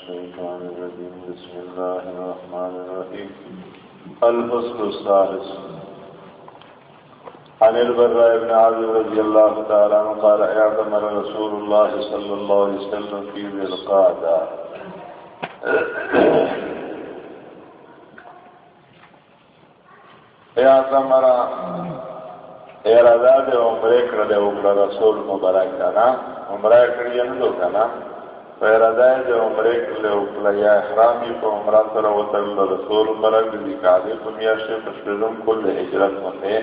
الشيطان الرجيم. بسم الله الرحمن الرحيم. الفصل الثالث. عن البراء بن عبد رضي الله تعالى عنه قال اعتمر رسول الله صلى الله عليه وسلم في ذي القعدة. اعتمر ارادات عمره کرده وکړه رسول مبارک کنا عمره کړی نه کنا فیرادای دے عمرے کلے اکلا یا احرامی پا عمرہ سر و وطن رسول مرک دی کعبی پمیاشے پشکرم کل حجرت ہوتے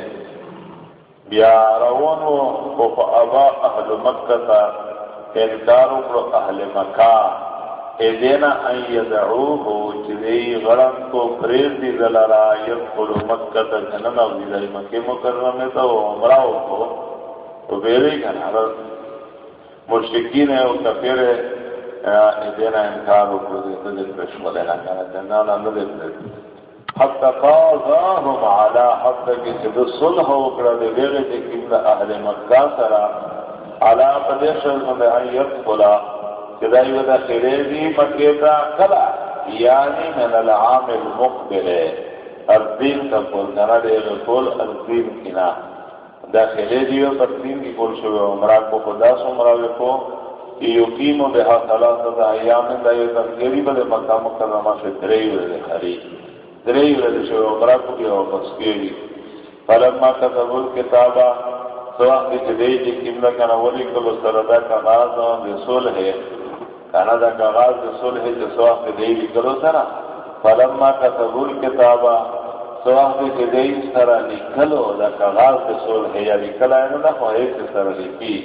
بیا روانو کو فا ابا اہل مکہ تا انکار اکلو اہل مکہ ایدینا ان یدعوہو چدی غرم کو پریر دی دلارا یدخلو مکہ تا جنن او دی مکی مکرمی تا و عمرہ کو تو بیلی کن حضرت مشکین ہے و کفیر ہے دینا انکار وکړو دې دې پښ ولا نه کنه نه نه نه دې حتى قاضاهم على حتى چې د صلح وکړه دې دغه چې کوم اهل مکه سره على قدش من ایت قلا چې دا یو د خیره دي مکه تا کلا یعنی من العام المقبل ارضین کا کول نه دې کول ارضین کنا داخله دی او تقسیم کی کول شو عمرہ کو خدا سو عمرہ کو یقیم بها ثلاثه ایام لا یتغیری بل مکہ مکرمہ سے دری ورے خری دری ورے شو عمرہ کو او پس کیږي فلما كتب الكتاب سوا کی دې چې کیملا کنه ولی کلو سره دا کاغذ او رسول ہے کانا دا کاغذ رسول ہے جو سوا کی دې کلو سره فلما كتب الكتاب سوا کی دې سره لیکلو دا کاغذ رسول ہے یا لیکلا نه خو هیڅ سره لیکي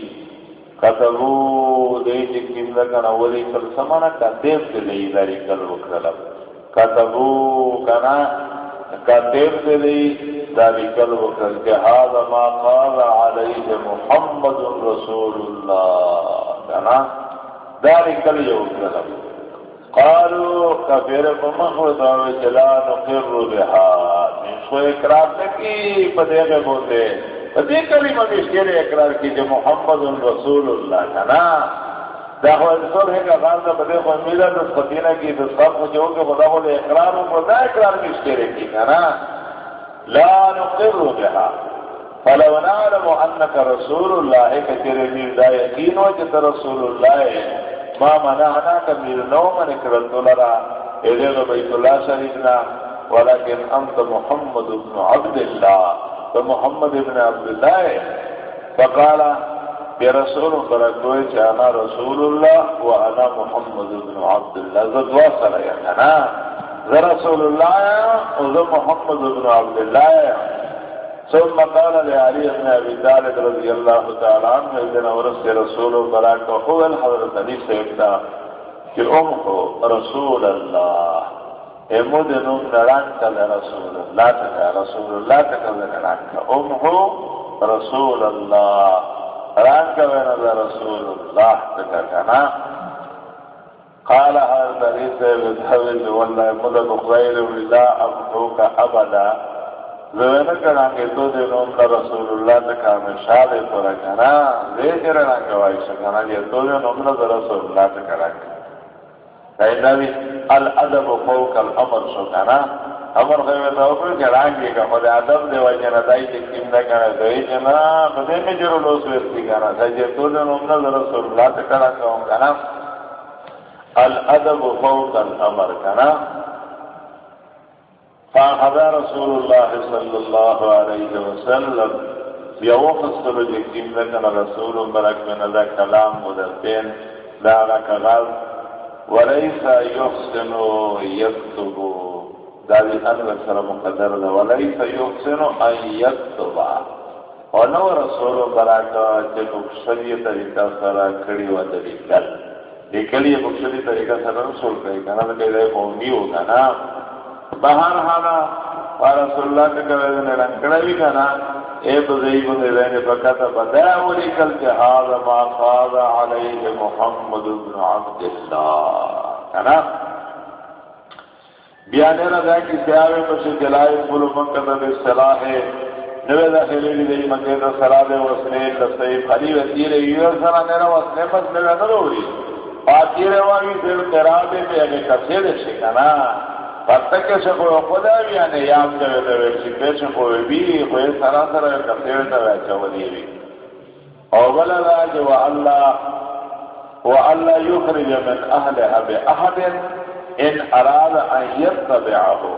کتبو دے جکیم لکن اولی کل سمانا کتیب دے لئی داری کل وکرلب کتبو کنا کتیب دے لئی داری کل وکرل کہ هذا ما قال علیہ محمد رسول اللہ کنا داری کل جو وکرلب قالو کفیر پمخو دعوی چلا نقر بها. من شو اقرار نکی پدیغے بوتے دې کلمه دې شعر اقرار کی چې محمد رسول الله کنا دا هو رسول هغه غار دا بده خو میلا د سپینا کی د صاحب کو جو کہ خدا کو اقرار او خدا اقرار کی شعر کی کنا لا نقر بها. فلو نعلم انك رسول اللہ الله كثير من دا یقین او چې رسول الله ما منعنا کبیر نو من کرت لرا. اذا بیت الله شریفنا ولكن انت محمد بن عبد الله. تو محمد ابن عبداللہ فقال برسول فرقوی چانا رسول اللہ و وانا محمد ابن عبداللہ. زدوا سریا کنا ذا رسول اللہ وذا محمد ابن عبداللہ ثم قال لعلي بن ابي طالب رضي الله تعالى عنه اذن ورث رسول برات هو الحضرت علي سيدنا کہ ام کو رسول اللہ. امود نو نران کل رسول اللہ تکا رسول اللہ تکا نران کا ام رسول اللہ ران کا وینا رسول اللہ تکا کنا قال هذا دلیس بذهب والله مدد غیر لا ابدوك ابدا زوینا کرانگے تو دے نوم رسول اللہ تکا میں شاد پورا کنا دے کرنا کوائی شکنا یہ تو دے نوم رسول اللہ تکا رکھنا دینوی الادب فوق الامر شو کنا امر خوی تا اوپر جرانگی کا خود ادب دے وجہ ندائی تکیم دا کنا دوئی جنا بدے میں جرو لوس ویستی کنا سجے تو دن امنا رسول اللہ تکڑا کہوں کنا الادب فوق الامر کنا فاحضا رسول اللہ صلی اللہ علیہ وسلم. یوخص سلو جکیم دا کنا رسول برک من دا کلام مدرتین دا کغاز وليس يحسن يكتب. دادی ان سر مقدر دا وليس يحسن ان يكتب. ونو رسول براکا چه بخشلی طریقہ سرا کڑی و دلیکل لیکلی بخشلی طریقہ سرا رسول کئی کنا دا کئی قومی ہوگا نا. بہر حالا رسول اللہ کا کرے دنے رنکڑا بھی کنا. اے بزیب دے دنے بکتا بدا ولی کل کے حاضر ما خاض علیہ محمد بن عبد اللہ کنا بیانے رضا کی سیاوے پس جلائے بلو منکتا بے صلاح نوے دا خیلی دی منگے صلاح دے وسنے لسے خلی وزیر ایوہ سنا نینا وسنے پس نوے ندوری پات آخیر دل قرابے پہ اگے کسیر شکنا پتک سے کوئی خدا بھی یعنی یاد کرے دے چکے سے کوئی بھی کوئی سرا سرا کسیر دے ویچا ودی بھی او بلا دا جو اللہ و اللہ یخرج من اہلها بے ان اراد ان یتبعہو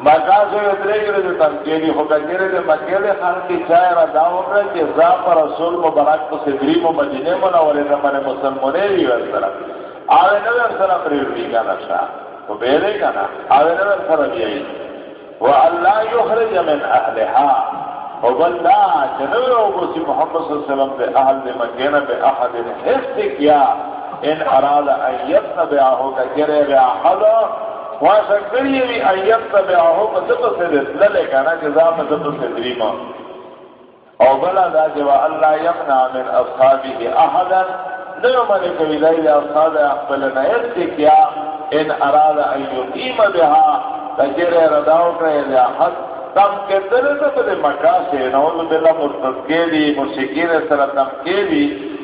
مکا سے اترے گرے جو تنکیلی ہو گا گرے جو مکیلے خان کی چائے را داو رہے کہ ذا رسول مبارک کو صدری مو مجنے منا والے نمانے مسلمونے بھی ورسرا آوے نوے ورسرا پریوری کا نشا تو بیرے کا نا، آوے نوے ورسرا بھی آئی اللہ یخرج من اہلها و بلا جنوے اوگوسی محمد صلی اللہ علیہ وسلم دے اہل دے مکینہ بے احد حفظ کیا۔ ان اراد ان یتنبع ہوگا گرے بے احد۔ واسا کری وی ایت تبعہو مدد سے للے کانا جزا مدد سے دریما او بلا دا جوا اللہ یمنع من اصحابی احدا۔ نیو منی کوئی لیل اصحاب اقبلنا ایسی کیا۔ ان اراد ایو قیم بها تجر رداو کرے لیا، حد تم کے دل سے بلے مکہ سے، نعوذ باللہ مرتد مشکین سر تم کے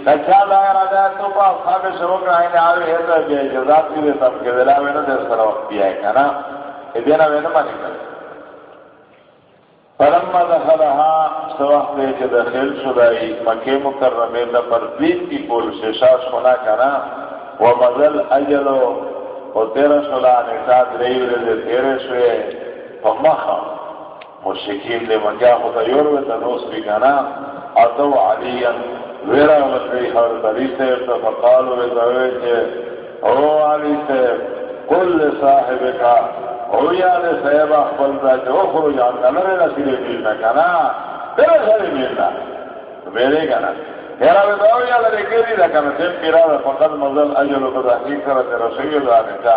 کچا لایا راجا تو پا اصحاب شروع کا آئینے آوے ہے تو بے جزات کی بھی سب کے دلا وینا دیر سر وقت بھی آئے کنا یہ دینا وینا مانی کر۔ فرما دخلها سواح دے کے دخل شدائی مکہ مکرمی دا پر دین کی پول ششاش ہونا کنا و مزل اجلو و تیرہ شلا نتاد ریو رے تیرے شوئے و مخا مشکین دے مکہ خدا یوروے تنوس بھی کنا اتو علیہ ویرا وسی ہر بلی سے تو فقال ہوئے دوئے کہ او علی سے کل صاحب کا او یاد صاحب اخبر دا جو خرو جان کا نرے نصیرے ملنا کنا تیرے سارے ملنا میرے کنا میرا بھی دو یا لرے کیری دا کنا سیم پیرا دا فقط مزل اجل و تحقیق کرتے رسول اللہ کا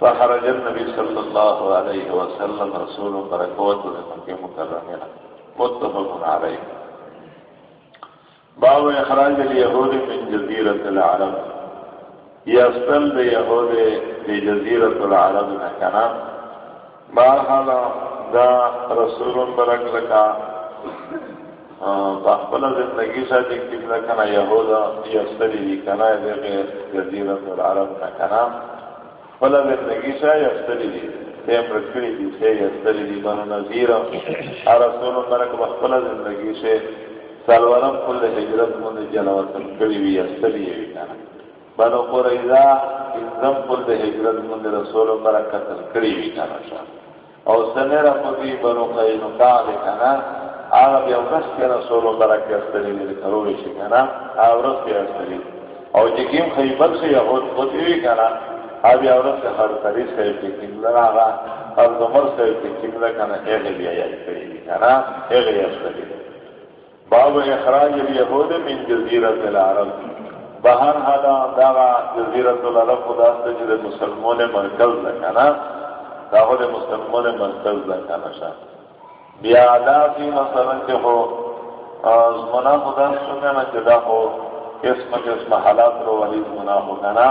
فخرج النبی صلی اللہ علیہ وسلم رسول برکوت لمن کے مکرمینا متفق علیہ باب اخراج اليهود من جزيرة العرب يصل اليهود في جزيرة العرب نكنا بارحالا دا رسول برک لکا باقبل زندگی سا جکتب لکنا یهودا یصلی دی کنا دیگه جزیرت العرب نکنا بلا زندگی سا یصلی دی تیم رکھری دی سے یصلی دی بنو نظیر رسول برک باقبل زندگی سے سالورم کل حجرت من جلوت کری وی استلی وی کنا بنو قریظا انزم کل حجرت من رسول برکت کری وی کنا شا او سنرا پتی بنو قینو کال کنا آغا بیا ورس کی رسول برکت استلی وی کروی شی کنا آغا ورس کی استلی. او جکیم خیبت سے یهود پتی وی کنا آبی ورس ہر تریس ہے کہ کملا آغا اور دمر سے کہ کملا کنا ایغی بیا یا کری وی کنا ایغی استلی. باب اخراج الیہود من جزیرت العرب. بہر حدا داغا جزیرت العرب خدا سے جدے مسلمون مرکز لکنا داغو دے مسلمون مرکز لکنا شا بیا علا فی مثلا کہ ہو منا خدا سننا جدا ہو قسم قسم حالات رو وحید منا ہو کنا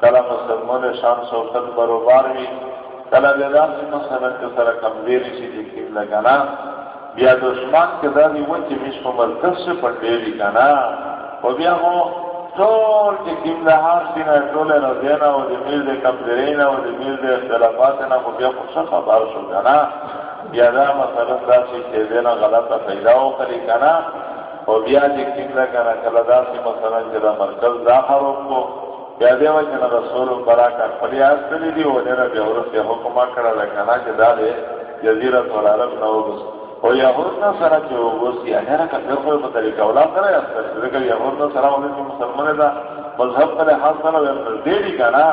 کلا مسلمون شان سوکت بروبار بھی کلا جدا فی مثلا کہ سر کمزیری سی جکیم لکنا بیا دشمن کے دادی وہ چی مش کو مرکز سے پڑھے لی کنا و بیا ہو ٹول کے کم لحاظ سینا ٹولے نو دینا و دی میل دے کمزرینا و دی میل دے اختلافاتنا و بیا خوشا خبر شو کنا بیا دا مثلا دا سی چی دینا غلطا پیدا ہو کری کنا و بیا دی کم لکنا کلا دا سی مثلا جدا مرکز دا خروب کو، بیا دے وجہ رسول براکا پلی آستلی دی و دینا بیا ورس یا حکمہ کرا لکنا جدا دے جزیرت والعرب نو بس او یهودنا سره چې وګورئ یا نه کفر خو په طریقه ولا سره یا سره چې یهودنا سره ولې مسلمان دا مذهب پر حال سره دې دي کنه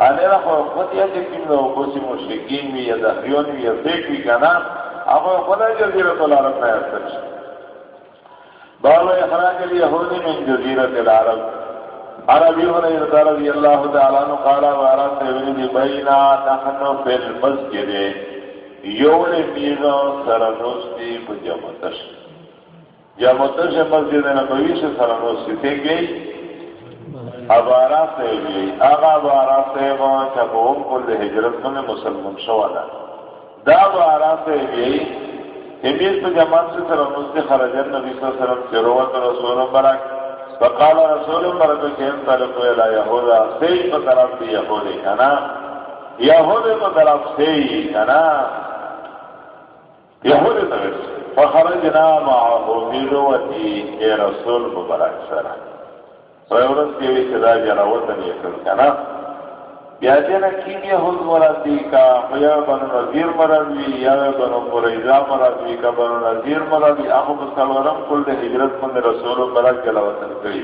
انه را خو خو دې چې کوم نو کوسي مشرکین وی یا دهیون وی یا دیک وی کنه هغه خدای جزیره العرب نه استش باب اخراج اليهود من جزيره العرب. عربي هنا رضي الله تعالى عنه قال وارا سيدي بينا نحن في المسجد. یوڑ میزا سرنوستی پا جمعتش جمعتش مسجد نبوی سے سرنوستی تھے گئی ابارا سے گئی بارا سے وہاں چپوم کل حجرت من مسلمان شوالا دا بارا سے گئی امیز پا جمعت سے سرنوستی خرجن نبی صلی اللہ علیہ وسلم چروت رسول برک. فقال رسول مرد کے انطلق الى یہودا سی پا طرف دی یہودی کنا یہودی پا طرف سی کنا یہودی طرف فخرجنا معاہو بیدوتی اے رسول مبارک سرہ فیورت کے بھی صدا جراوتن یکل کنا بیا دینا کینی حض مرادی کا یا بنو نظیر مرادی یا بنو قریضا مرادی کا بنو نظیر مرادی آخو بسالورم کل دے حجرت من رسول مراد جلا وطن کری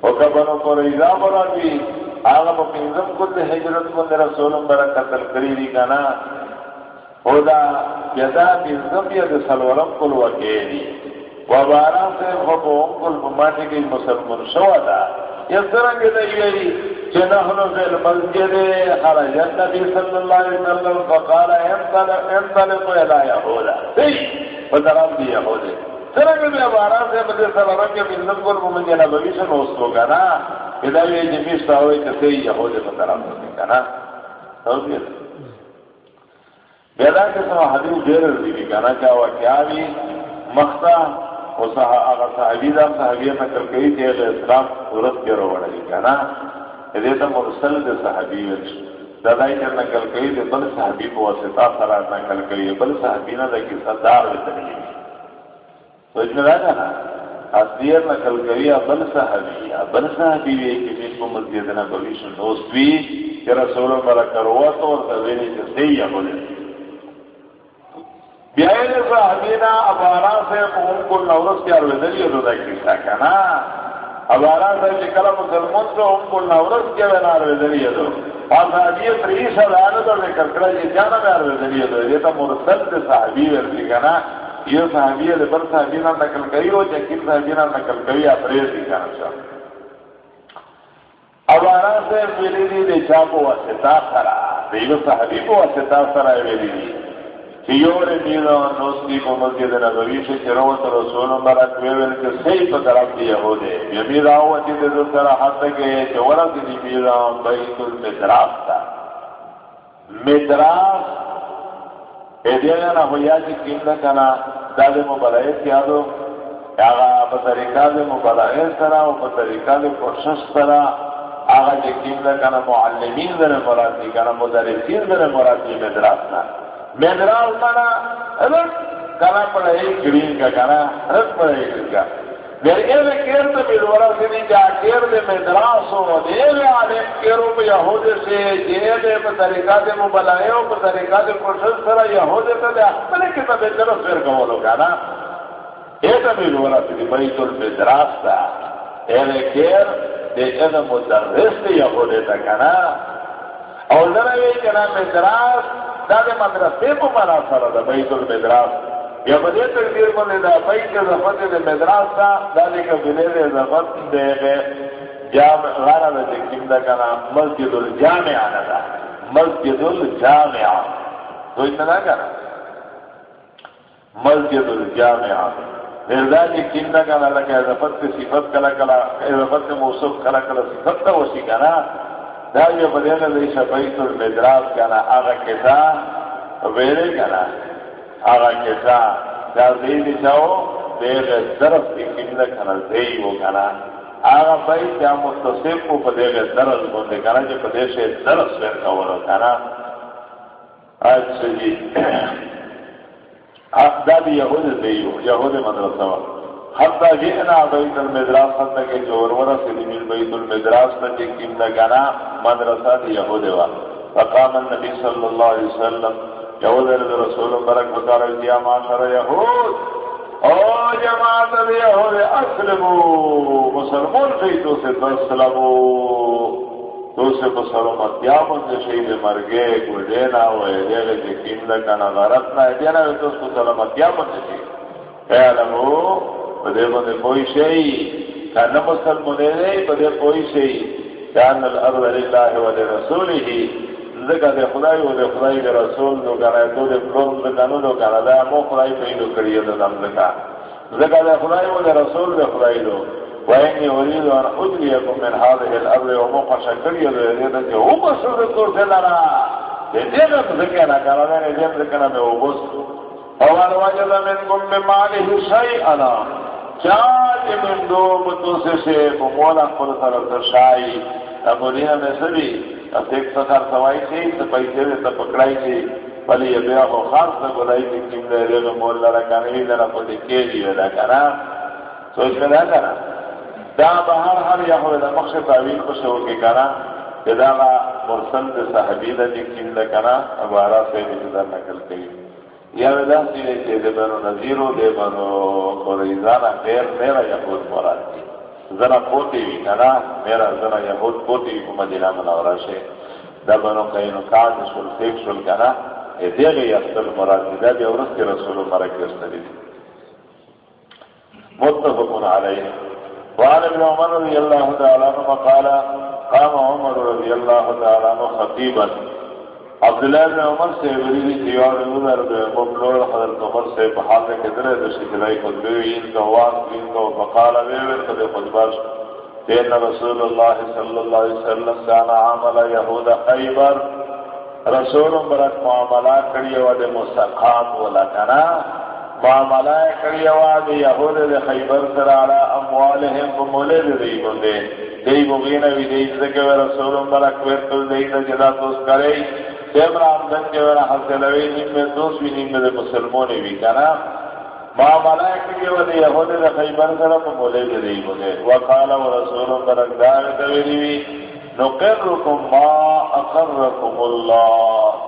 او کا بنو قریضا مرادی آغا با پینزم کل دے حجرت من رسول مراد قتل کری دی کنا او دا یدا پینزم یا دے سالورم کل وکیلی و بارا سے خوبو کل بمانی کی مسلمان شوا دا. یسرنگ دیویری جنہنو فی المسجد خرج النبی صلی اللہ علیہ وسلم فقال انطلق الى یہودا جی سی فدرم دی یہودے سرنگ بیا بارا سے بدے سرنگ کے ملنم کل ممجھے نبوی سے نوستو گا نا یہ جمیش تاوئی کسی یہودے فدرم دی گا نا بیدا کے سمع حدیث دیر رضی گا نا کیا ہوا کیا بھی مختہ صحابی دا صحابی نقل کئی تے اسلام صورت کے رو وڑی کنا دے تا مرسل دے صحابی وچ دادائی تے نقل کئی تے بل صحابی کو واسطہ سرا نقل کئی بل صحابی نہ دے صدار وچ تنی سوچ میں رہا نا اصلیت نقل کئی بل صحابی بل صحابی وی کہ جس کو مسجد نبوی شن دوست کہ رسول اللہ برکت تو اور تویلی سے صحیح ہے بیائے صحابینا ابارا سے قوم کو نورس کی ارویدلی دو دا کیسا کنا ابارا سے چکل مسلمون سے قوم کو نورس کی ارویدلی دو اور صحابی تریس ہزار دو ذکر کرا یہ جانا میں ارویدلی دو یہ تو مرسل سے صحابی ورسی کنا یہ صحابی ہے پر صحابینا نقل کری ہو چکل صحابینا نقل کری اپریز دی کنا شاہ ابارا سے میری دی دے چاپو واسطہ سرا دیو صحابی کو واسطہ سرا میری دی چیور دینا نوستی کو مسجد نبوی سے چروت رسول مبارک ویول کے صحیح پر طرف دیا ہو دے یہ میرا ہوا چیز دو سرا حد کے چورا کی میرا بیت المدراس تھا مدراس اے نا ہویا جی کیم کنا داد مبارک کیا دو آغا بطریقہ دے مبارک سرا و بطریقہ دے کوشش سرا آغا جی کیم نہ کنا معلمین دے مرادی کنا مدرسین دے مرادی مدراس نہ مدراس مانا رت کنا پڑے گرین کا کنا رت پڑے گرین کا میرے ایوے کیر تو میرے جا کیر دے ہو دے وے عالم کیرو پہ سے پہ طریقہ دے پہ طریقہ دے سرا دے اپنے کتا پھر تا ایوے کیر دے ایوے مدرس دے تا کنا اور ذرا یہ کنا مدراس دا دے مدرسے کو مانا سارا دا بیت المدراس یا بدے تقدیر من دا بیت زفت دے مدراس تا دا دے کبیلے دے زفت دے گے جامع غارہ دا جکیم دا کنا مسجد الجامع آنا دا مسجد الجامع تو اتنا کنا مسجد الجامع نردا جکیم دا کنا لکہ زفت کے صفت کلا کلا زفت موصف کلا کلا صفت تا وسی کنا دا یہ بدل دے شفیت المدراس کنا آغا کتا ویرے کنا آغا کتا دا دے دی چاو دے غی درس کی کنا دے کنا آغا بھائی کیا متصف کو پدے غی درس بندے کنا جو پدے سے درس ویر کورو کنا اچھا جی دا دی یہود دیو یہود مدرسہ وقت حتی جئنا بیت المدراس حتی کہ جو ورورا سے دیمیل بیت المدراس تا جکیم لگانا مدرسہ دی یہود وا. فقام النبی صلی اللہ علیہ وسلم. یہود رضی رسول برک بکار دیا معاشر یہود او جماعت دی یہود اسلمو مسلمون فیتو سے تسلمو تو سے بسلامت یا من شہید مرگے کوئی دینا ہوئے دیگے جکیم لگانا غرطنا ہے دینا ہوئے تو اس کو سلامت یا من شہید اعلمو بدے بدے کوئی شئی کانا مسلمان دے بدے کوئی شئی کان الارض للہ و لرسوله ذکا دے خدای و دے خدای دے رسول دو کانا تو دے پلوم ذکا نو دو کانا دا مو خدای پیدو کریے دو دم ذکا ذکا دے خدای و دے رسول دے خدای دو وإني أريد أن أجريكم من هذه الأرض وموقع شكري لذلك هو مسؤول الكرسي لنا لذلك ذكرنا كان لذلك ذكرنا بأبوس فوان وجد منكم بماله شيئا چاچ من دو بتو سے سے مولا پر سر تشائی امولینا میں سبھی، اب ایک سخر سوائی تھی، تو پیسے دے تو پکڑائی تھی۔ پلی یہ بیا کو خاص سے بلائی تھی کم دے رے گا مولا رکھانے بھی دینا پتی کے لیے دا کنا سوچ میں دا کنا دا بہار ہر یا ہوئے دا مقصد تعویل کو سے ہو کے کنا کہ دا مرسل دے صحبی دا جی کم دا کنا اب آرہ سے بھی جدر نکل کئی یا ودا سینے چے دے بنو نظیرو دے بنو قریزانا غیر میرا یہود مراد دی زنا پوتی وی کنا میرا زنا یہود پوتی وی کو مدینہ منورہ شے دا بنو قینو کاز شل فیک شل کنا اے دے گئی اصل مراد دی دا بیا ورس کے رسول مرکی استری دی علیہ وعن ابن عمر رضی اللہ تعالیٰ عنہ قال قام عمر رضی اللہ تعالیٰ عنہ خطیبا عبداللہ بن عمر سے وریدی تیوار عمر بن مبلور حضرت عمر سے بحال کے درے دشی جلائی خطبی ان کا واس ان کا فقال ویور قد خطباش۔ تین رسول اللہ صلی اللہ علیہ وسلم کانا عامل یہود خیبر۔ رسول برک معاملہ کری ود مستقام ولا کنا۔ معاملہ کری ود یہود دے خیبر سرارا اموالہم بمولے دی بندے دی بغینہ وی دی زکر رسول برک ورکل دی، جدا توس کرے۔ سیمرا آمدن کے ورہ حسلوی نیم میں دوس بھی نیم میں مسلمونی بھی کنا ما ملائکی کے ودی یہودی دا خیبر سر پا مولے دے دی بگے وقالا و رسولم برک دار دویری بھی نقرکم ما اقرکم اللہ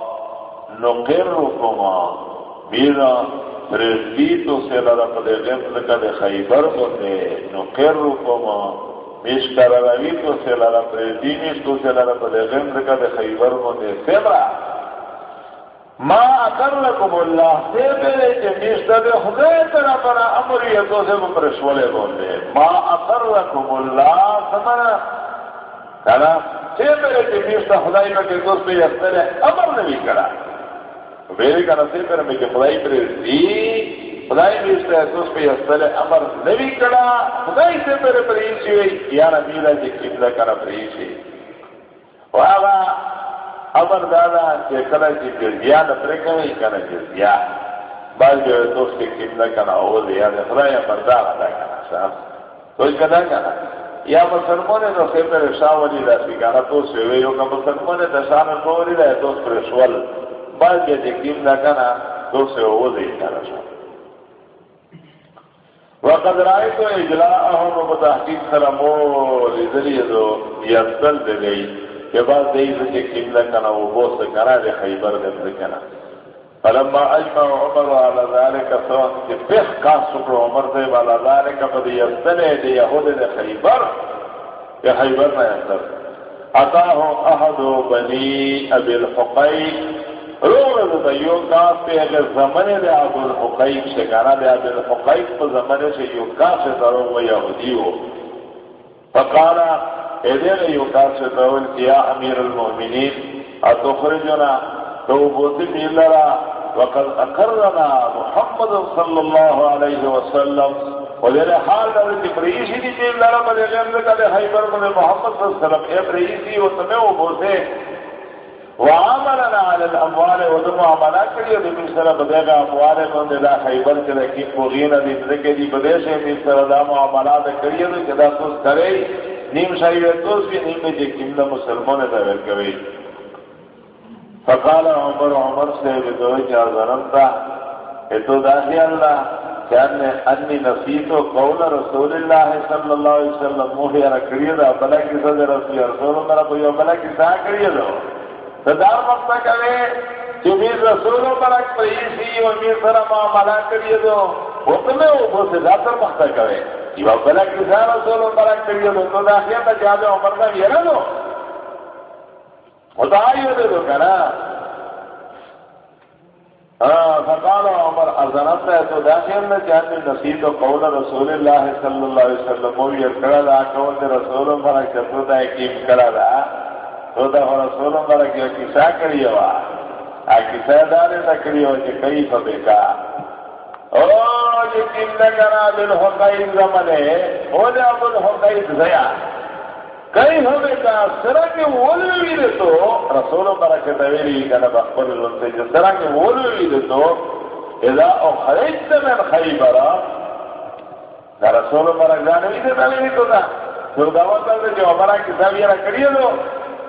نقرکم بینا پریزدیتو سے لرا پدے غمز کا دے خیبر بندے نقرکم میشکر روی تو سے لارا پر دینیش تو سے لارا پر غمر دے خیبر مندے سیبرا. ما اکر لکم اللہ سے پہلے چے میشتا دے خدای ترا پر امری تو سے پر شولے بندے ما اکر لکم اللہ سمنا کنا سے پہلے چے میشتا خدای میں کہ دوست پہ یستر امر نبی کرا. میرے کنا سے پہلے میں کہ خدای پر خدای بیشتا ہے تو اس پہ اصل امر نبی کڑا خدای سے میرے پریشی ہوئی یا نبیلا جی قبلہ کرا پریشی وآغا امر دادا کہ کنا جی جزیا نپرے کنے کنا جزیا بعض جو ہے تو اس کے قبلہ کنا ہو دیا دے خدای امر دا کنا صاحب تو اس کنا کنا یا مسلمان ہے تو سے دا سی تو سے یو کہ مسلمان ہے تو شاہ دا تو پر شول. بعض جو ہے قبلہ کنا تو سے ہو وقد رأيت إجلاءهم وتحقيق سلمو لذلك يصل دلي کہ بعد دے سے قبلہ کنا وہ بوس کنا دے خیبر دے کنا فلما اجمع عمر على ذلك سواء کہ بخ کا سکر عمر دے على ذلك قد يصل دے يهود دے خیبر کہ خیبر نہ اثر اتاه احد بني ابي الحقيق دا یو پہ اگر دے الحقیق دے الحقیق پہ سے یو سے و یہودی ہو۔ فقالا یو سے امیر اتخرجنا۔ تو بوتی میلرا وقد محمد صلی اللہ علیہ وسلم۔ حال دی میلرا مدے غیر دے حیبر مدے محمد صلی اللہ علیہ وسلم۔ اے پریشی و تمہیں وہ بوتے۔ وعملنا على الاموال ودم عملا کړی د من سره بدغه اموال باندې دا خیبر کې د کی پوغین د دی بده شه من سره دا معاملات کړی نو چې دا څه کوي نیم شای و تو نیم دې کیمله مسلمان ته ورکوي فقال عمر عمر سے بدوی کیا ظننتا اتو داخی اللہ چان انی نصیت قول رسول اللہ صلی اللہ علیہ وسلم موہی رکھڑی بلا کسا دے رسول رسول بلا کسا کریے صدار مقصد کرے کہ میر رسولوں پر اک پریسی و میر سر معاملہ کریے دو وہ تمہیں وہ بہت سے زیادہ مقصد کرے۔ یہ بلا کسا رسولوں پر اک کریے دو، تو داخلہ تا جہاں عمر کا یہ نہ دو۔ وہ تو آئیے دے دو کہنا فقال عمر ازنت ہے تو داخل میں جہاں نصیب و قول رسول اللہ صلی اللہ علیہ وسلم، وہ یہ کرا دا قول رسولوں پر اک چطور دا اکیم کرا دا۔ تو دا رسول اللہ کی کسا کری ہوا کسا دارے کری ہوا کئی فبکا او جی کم لگنا بالحقائد زمنے. زیا. کئی کے دے تو رسول کنا بخبر جو سرا کے دے تو اذا اخرجت من دا رسول مرک جانوی دے تو دا تو دا وقت دے جو ہمارا کتاب یہ کریے دو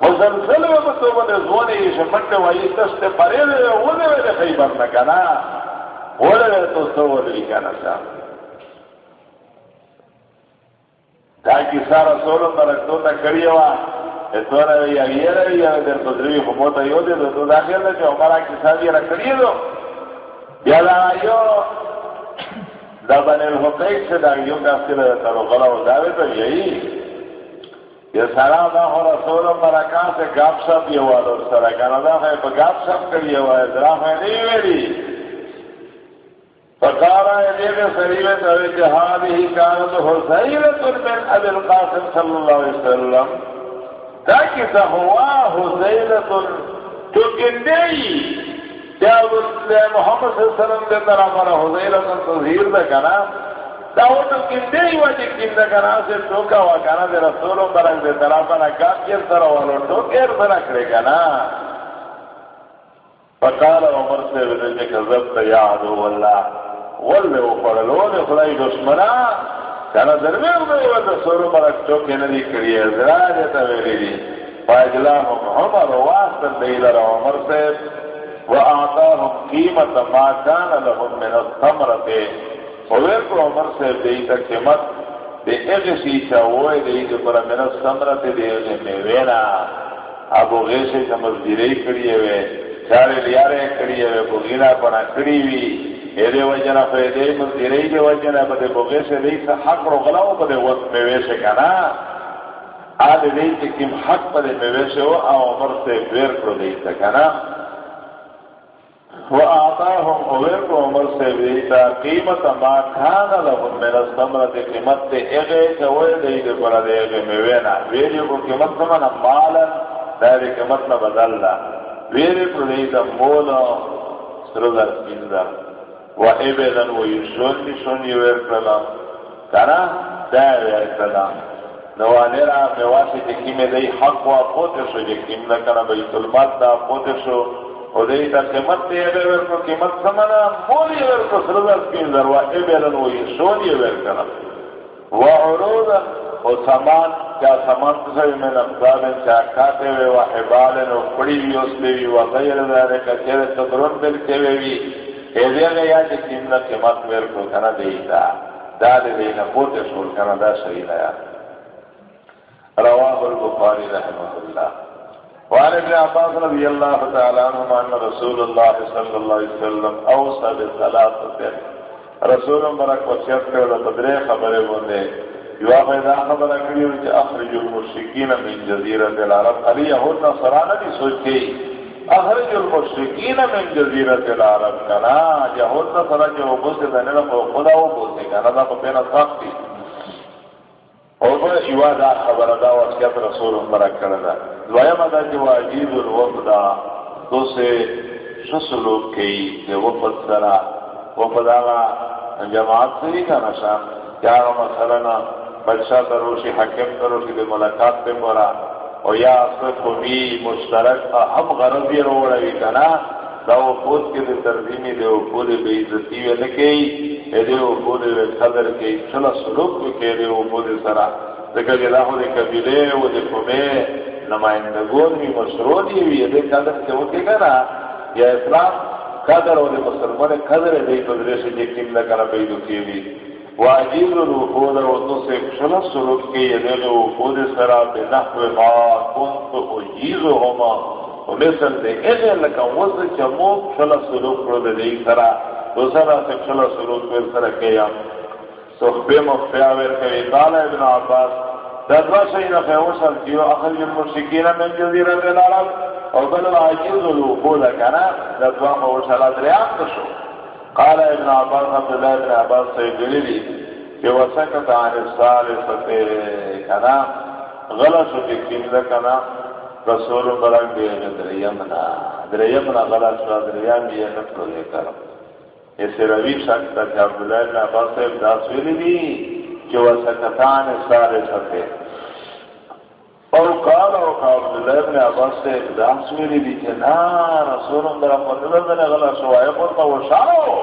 مسلسل میں تو بنے زور ایسے من نے وہی تستے پرے دے وہ دے دے خیبر نکنا وہ دے تو سور لکھنا چاہ تاکہ سارا سولوں میں رکھتوں تک کری ہوا اتوانا یا یہ رہی در تدریوی خموتا یو دے دو تو داخل دے جو ہمارا کسا بھی رکھنی دو. یا دا یو دا بن الحقیق سے دا یو کافتی لے ترو غلا و تو یہی یہ سارا دا ہو رسول مرکان سے گاپ سب یہ ہوا دو سارا کانا دا ہے، پا گاپ سب کر یہ ہوا ہے ادراف ہے، نہیں میری فقارا ہے دیکھ سریوے تو جہاد ہی کانت حسینت من ابی القاسم صلی اللہ علیہ وسلم۔ تاکہ سا ہوا ہو حسینت جو گندئی کیا محمد صلی اللہ علیہ وسلم دے طرح مرا حسینت تظہیر دا کنا دا وہ تو وجہ گندہ کنا سے ٹوکا ہوا کنا دے رسولوں برک دے طرح مرا کام کیر طرح والو ٹوکیر طرح کرے کنا فقال عمر سے بدل کذبت یا عدو اللہ واللہ وقرلو دے خدای دشمنا کنا درمیو گئی و دسورو مرک چوکی ندی کری ازرا دیتا ویلی دی فاجلاهم عمر واسطن دیلر عمر سے و آتاهم قیمت ما کان لهم من الثمرت وویرکو عمر سے دیتا قیمت دے اغسی چاوئی دیتا پر من الثمرت دے اغی میوینا ابو غیسی چمزدیری کریے وے چارے لیارے کریے وے بغینا پنا کری وی ایدے وجنا فیدے مزدیرے دے وجنا بدے بغے سے دے سا حق رو غلاو بدے وقت میں ویسے کنا آدھے دے کم حق بدے میں ویسے ہو آو عمر سے بیر کرو دے سا کنا و آتاهم اویر کو عمر سے بیتا قیمت ما کھانا لهم من السمرت قیمت تے اغے چوئے دے دے برا دے اغے میں وینا ویلی کو قیمت سمنا مالا دے قیمت نہ بدلنا ویلی کو دے دا مولا سرزر سینزر و ایبیدن و یشونی شونی ورکلا کنا دا ورکلا نوانی را میواسی جکی میں دی حق و پوتے شو جکی میں کنا بیت المال دا پوتے شو و دی تا قیمت دی ایبی ورکو قیمت سمنا مولی ورکو سرزر سپینزر و ایبیدن و یشونی ورکلا و عروضا و سامان، کیا سامان تسوی من اقدام چاکاتے وی، و حبالن و پڑی وی اس وی و غیر دارے کا چیر تدرون بل کے وی ایدیا گیا چی کمنا قیمت ویر کو کنا دیتا دا. دے دینا پوتے شول کنا دا صحیح لیا رواہ البخاری رحمہ اللہ وعن ابن عباس رضی اللہ تعالی عنہ ان رسول اللہ صلی اللہ علیہ وسلم اوصى بثلاثه رسول برک وصیت کړو د بدرې خبره باندې یو پیدا خبره کړی چې اخرج المشرکین من جزیره العرب علی هو نصرانه دي سوچي اخرج المشرکین من جزیرت العرب کنا. جہود نصرہ جو بوسے دنے لکھو خدا وہ کنا. دا پپینا ساکتی اور بڑا ایوا دا خبر دا واسکیت رسول مرک کرنا دوائم دا جو عجیز الوفدا دو سے شسلوک کی دے وفد سرا وفد آغا جماعت سے ہی کنا شام کیا مثلا بچہ تروشی حکم تروشی دے ملاقات پہ مورا او یا سکومی مشترک تا ہم غرض یہ روڑا بھی کنا دا او خود کے دے ترزیمی دے او خود بے عزتی وے لکئی اے دے او خود بے صدر کے چلا سلوک کے دے او خود سرا دکا جدا ہو دے قبیلے او دے کمے نمائندگون بھی مشروع دی ہوئی دے قدر سے ہوتے کنا یا اسلام قدر او مسلمان قدر دے قدرے سے جے کم نہ لکنا بیدو کی بھی۔ واجیز الوفود و سے شلس سلوک کے یہ یدن وفود سرا بنحو ما کنت اجیزو ہما و مثل دے اگے لکا وز چموک شلس سلوک کرو دے دی سرا۔ تو سرا سے شلس سلوک پر سرا کیا۔ صحبے مفتیاور کے قال ابن عباس دادوا شئینا فیوشل کیو اخرج المشکین من جزیر العرب اور بلو عجیز الوفود کنا دادوا موشل ادریان تشو قال ابن عباس عبد الله بن عباس سيدلي کہ وسکت عن الثالثة کنا غلط شو کیم دا کنا رسول برک دے دریمنا دریمنا غلط شو دریم یہ نکلو لے کرم اسے روی شک تا کہ عبداللہ ابن عباس صاحب دا دی کہ وسکت عن الثالثة او قال او قال عبداللہ ابن عباس صاحب دا سویلی دی کہ نا رسول برک دے غلط شو آئے قلتا وشاو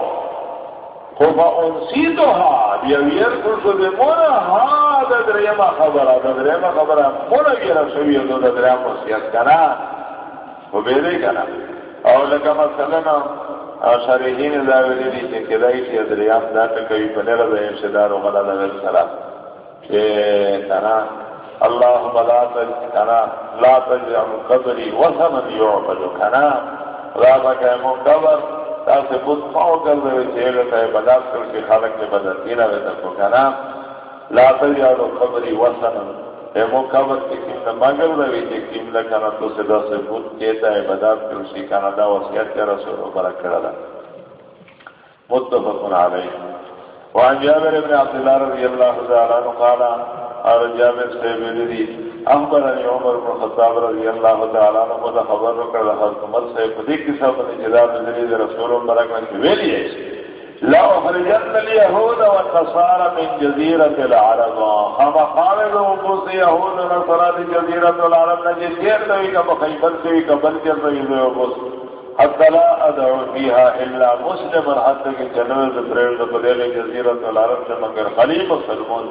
خوبا انسیتوها بیویر کلشو بی مونا ها دا دریما خبره دا دریما خبره مونا گیرا شوی دو دا دریم وسیعت کنا۔ و بیده کنا۔ او لکا مسئلہ مثلا شارحین داولی دی چه کدائی چه دریم دا تکوی پنیر دا امشدار و غلا دا غیر سلام چه کنا اللهم لا تج، کنا لا تجعل قبری وثمن یعبدو کنا رابا که منقبر تاسے بود پاو کر دے چہرے تے بدل کر کے خالق نے بدل دینا وے تو کنا لا تجارو خبری وسن اے مو قبر کی کیم نہ مگر دے کہ کیم نہ کنا تو سے دس بود کہتا ہے بدل کر سی کنا دا وصیت کر رسول برک کرا دا متفق علیہ وعن جابر بن عبد الله رضي الله تعالى عنه قال اور جابر سے میری اخبرني عمر بن الخطاب رضي الله تعالى عنه مذا خبر رکر حضرت عمر سے خودی کی سب نے جلال نبی رسول اللہ برکت ویلی ہے لا اخرجت اليهود والنصارى من جزيرة العرب. هم خالد وقوس يهود ونصارى جزيرة العرب. نجي دیر توی کا بخیبر توی کا بلکر توی وقوس حتى لا ادعو فيها الا مسلم حتى کہ جنوب پریر دے جزیرۃ العرب. سے مگر خلیفہ سلمان.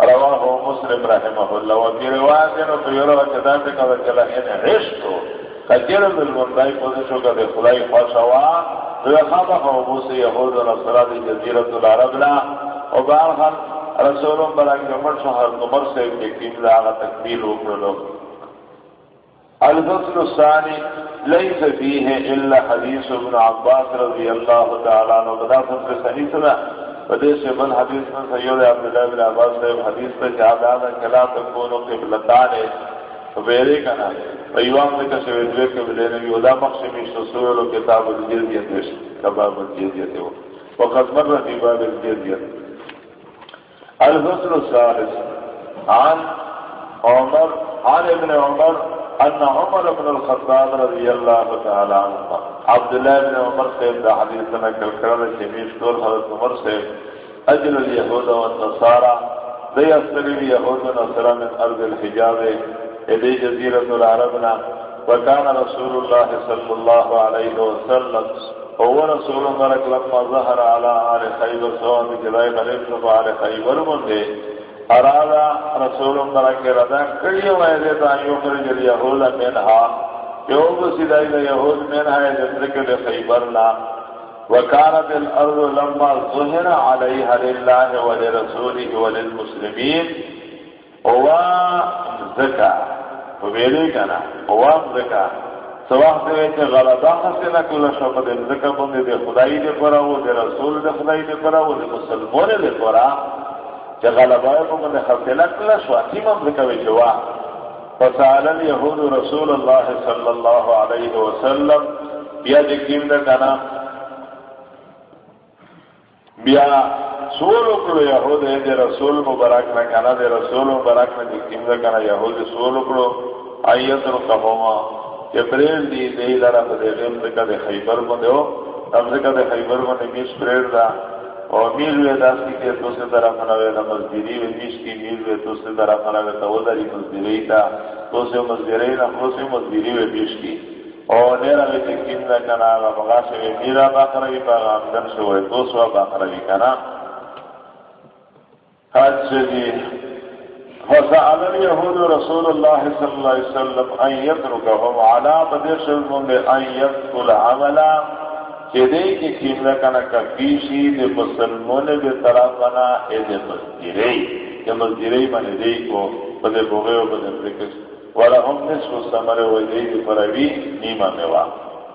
رواه مسلم رحمه الله. وفي رواية انه في كذلك كذا كلا ان عشتو كثير من المنبعي قدشو كذا خلاي فاشوا يهود ونصرات جزيرة العرب لا وبعرها رسول بلان جمر شهر نمر سے تکیم لا تکمیل وکرلو الفصل الثاني ليس فيه الا حديث ابن عباس رضي الله تعالى عنه بدا فصل صحيح بدے سے بل حدیث میں سید عبداللہ بن عباس صاحب حدیث پہ جہاد آنا کلا تکونو قبلتان ہے تو بیرے کا نا ایوام نے کسے ویدوے کے بلے نبی ادا مقسمی سسول و کتاب الجزیت ہے کباب الجزیت ہے وقت مر رہی باب الجزیت الفصل الثالث عن عمر، عن ابن عمر ان عمر بن الخطاب رضی اللہ تعالی عنہ عبداللہ بن عمر سے دا حدیث میں کل کرنے کے میش حضرت عمر سے اجل الیہود و النصارى دی اصلی الیہود و نصارى من ارض الحجاب. ادی جزیرت العربنا وکان رسول اللہ صلی اللہ علیہ وسلم، هو رسول مرک لما ظهر على آل خیبر سوان جلائی ملیف صفا آل خیبر من دے ارادا رسول مرک ردا کڑی ویدے تا یخرج الیہود منها جو بسیدائی دا یہود منها جزرک خیبر لا وكانت الارض لما ظهر عليها لله ولرسوله وللمسلمين اوام هو زكا وبيلي كان هو زكا سواء ته غلطا حاصل کړل شو په زکا باندې د خدای دې پرا او د رسول د خدای دې پرا او د مسلمانانو دې پرا۔ چې غلطا په باندې حاصل کړل شو اتیمم زکا وی جوا فسال اليهود رسول الله صلى الله عليه وسلم بیا دې کیند کنا بیا سول کړو يهود دې رسول مبارک نه کنه دې رسول مبارک نه دې کیند کنه يهود سول کړو آیت رقمه جبريل دې دې لاره په دې غم دې کده خیبر باندې او تم دې کده خیبر باندې میش پرېر دا او میل وې داس کې ته دوسه طرف نه وې د مسجدي وې میش کې میل وې دوسه طرف نه وې ته وداري مسجدي تا دوسه مسجدي نه دوسه مسجدي وې میش کې. او نیرا وی تکیم دا کنا آغا بغاش وی میرا باقروی پا آغا امدن شوی دوسوا باقروی کنا حج شدی جی. فسأل اليهود رسول الله صلى الله عليه وسلم أن يتركهم على بدر شلمون أن يدخل عملا. چدے کی کیم لکنا کفیشی دے مسلمون دے طرفنا اے دے مزدیرے کہ مزدیرے من دے کو بدے بغیو بدے برکش ولهم نصف الثمر وإليه فروي نيما موا.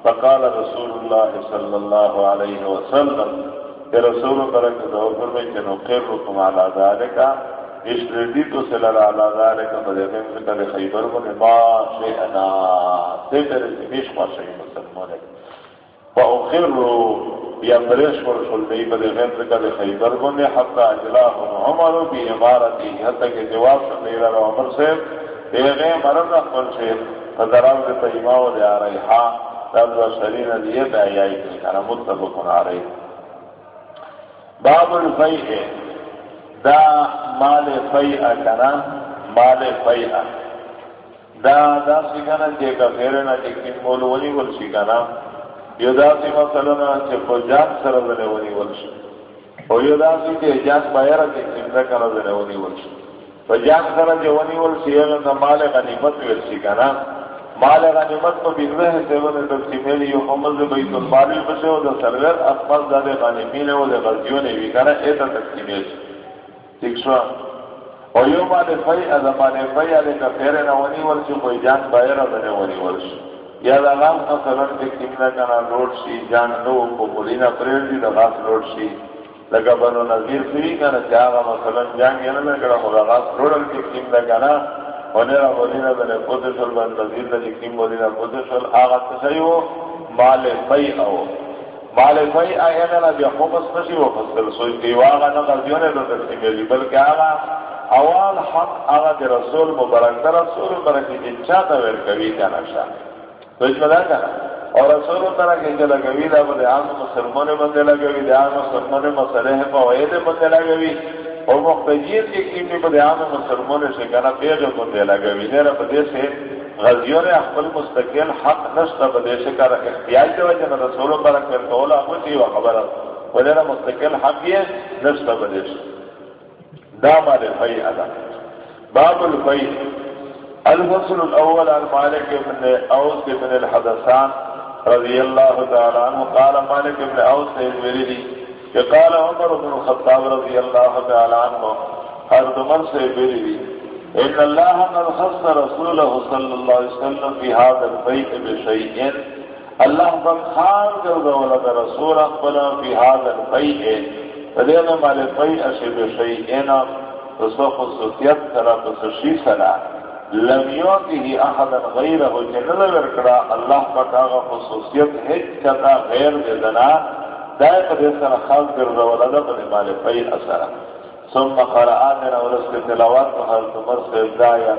فقال رسول الله صلى الله عليه وسلم کہ رسول کرک دور فرمائے کہ نقرکم على ذلك. اشتردیتو سلال على ذلك مدفن فکر خیبر من ما شئنا سیدر سمیش ما شئی مسلمان فاخروا، یا پریش پر شل دی بد غیر کا دے خیبر گنے حتا اجلاهم عمر بی امارتی حتا کہ جواب سے میرا عمر سے اے گئے مرد اخبر سے فدران دے تیما و دے آ رہی ہاں تب و شرین دیئے بے آئی کی کنا متفقن آ رہی باب الفیع. دا مال فیع کنا مال فیع. دا دا سکنا جے کا فیرنا چکن مولو ونی ول سکنا یو داسی مثلا چې په جان سره ونه ونی ولشي او یو داسی چې جان بایره کې څنګه کنه ونه ونی ولشي په جان سره چې ونی ولشي هغه د مال غنیمت ورشي کنه مال غنیمت په بيزه ته ونه د سیمه یو حمل د بیت المال په څو د سرور خپل د غنیمین او د غزيونه وی کنه اته تقسیمې ٹھیک شو او یو باندې فای از باندې فای علی کا پیر نه ونی ولشي په جان بایره ونه ونی ولشي یا دا غام مثلا کہ کمنا کنا لوڈ شی جان نو کو مولینا پریر دی دا غاس لوڈ شی لگا بنو نظیر سوی کنا چاہا مثلا جان یعنی گیا نا کڑا خدا غاس لوڈل کی کمنا کنا ہونے را مولینا بنے پودشل بن نظیر دا جی جکیم مولینا پودشل آغا تسایو مال فی او۔ مال فی آیا نا بیا خوبس نشی و فصل سوی کہ آغا نا غزیونے دا تسیمیلی بلکہ آغا اول حق آغا دی رسول مبرک جی دا رسول مبرک مبرکی جنچا تا ورکوی کنا شاہ۔ سوچ مدا کرا اور رسول اللہ کے جو لگوی دا بلے عام مسلمان بندے لگوی دا عام مسلمان مسئلے ہیں فوائد بندے لگوی اور مختجیر کی قیمی بلے عام مسلمان سے کنا پیغ بندے لگوی نیرہ بدے سے غزیوں نے اخبر مستقل حق نشتا بدے سے کر اختیار کے وجہ رسول اللہ کے قولا مجھے و خبر ولیرہ مستقل حق یہ نشتا بدے سے۔ دا مالے فائی ادا۔ باب الفائی الفصل الاول عن مالك بن اوس بن الحدثان رضي الله تعالى عنه قال مالك بن اوس الوريدي قال عمر بن الخطاب رضي الله تعالى عنه ارض من سيبري ان الله قد خص رسوله صلى الله عليه وسلم في هذا البيت بشيء، الله قد خان جرد ولد رسول اقبل في هذا البيت فلينا مال البيت بشيء رسول خصوصيات سلا بسشي سلا لم يعطه احد غيره جنل ورکڑا اللہ پاکا خصوصیت ہے کتا غیر دنا دائے قدر سر خاص در رولد بن مال فیل اثر ثم قرآن من ورسل تلاوات وحضرت عمر سے ابدایا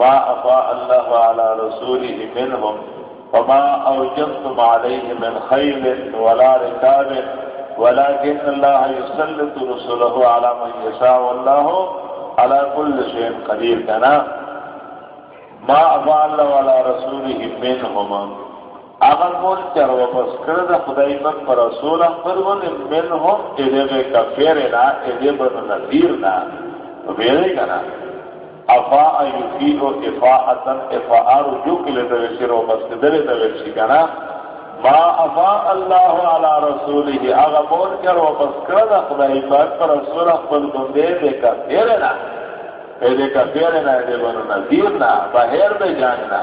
ما افاء الله على رسوله منهم وما اوجدتم عليه من خيل ولا ركاب، ولكن الله يسلط رسوله على من يشاء والله على كل شيء قدير. كنا ما افا اللہ رسوله منهم اگر مول چر واپس کرد، خدای من پر رسول اخبر من، منهم ایده بے کفیر نا ایده بن نظیر نا بیره کنا افا ایفیو افاعتا افاع رجوع کلی دوشی واپس کدر دوشی کنا ما افا اللہ علی رسوله اگر مول چر واپس کرد، خدای من پر رسول اخبر من بے کفیر نا ایدے کا پیرنا ایدے بنو نظیر نا بہیر بے جاننا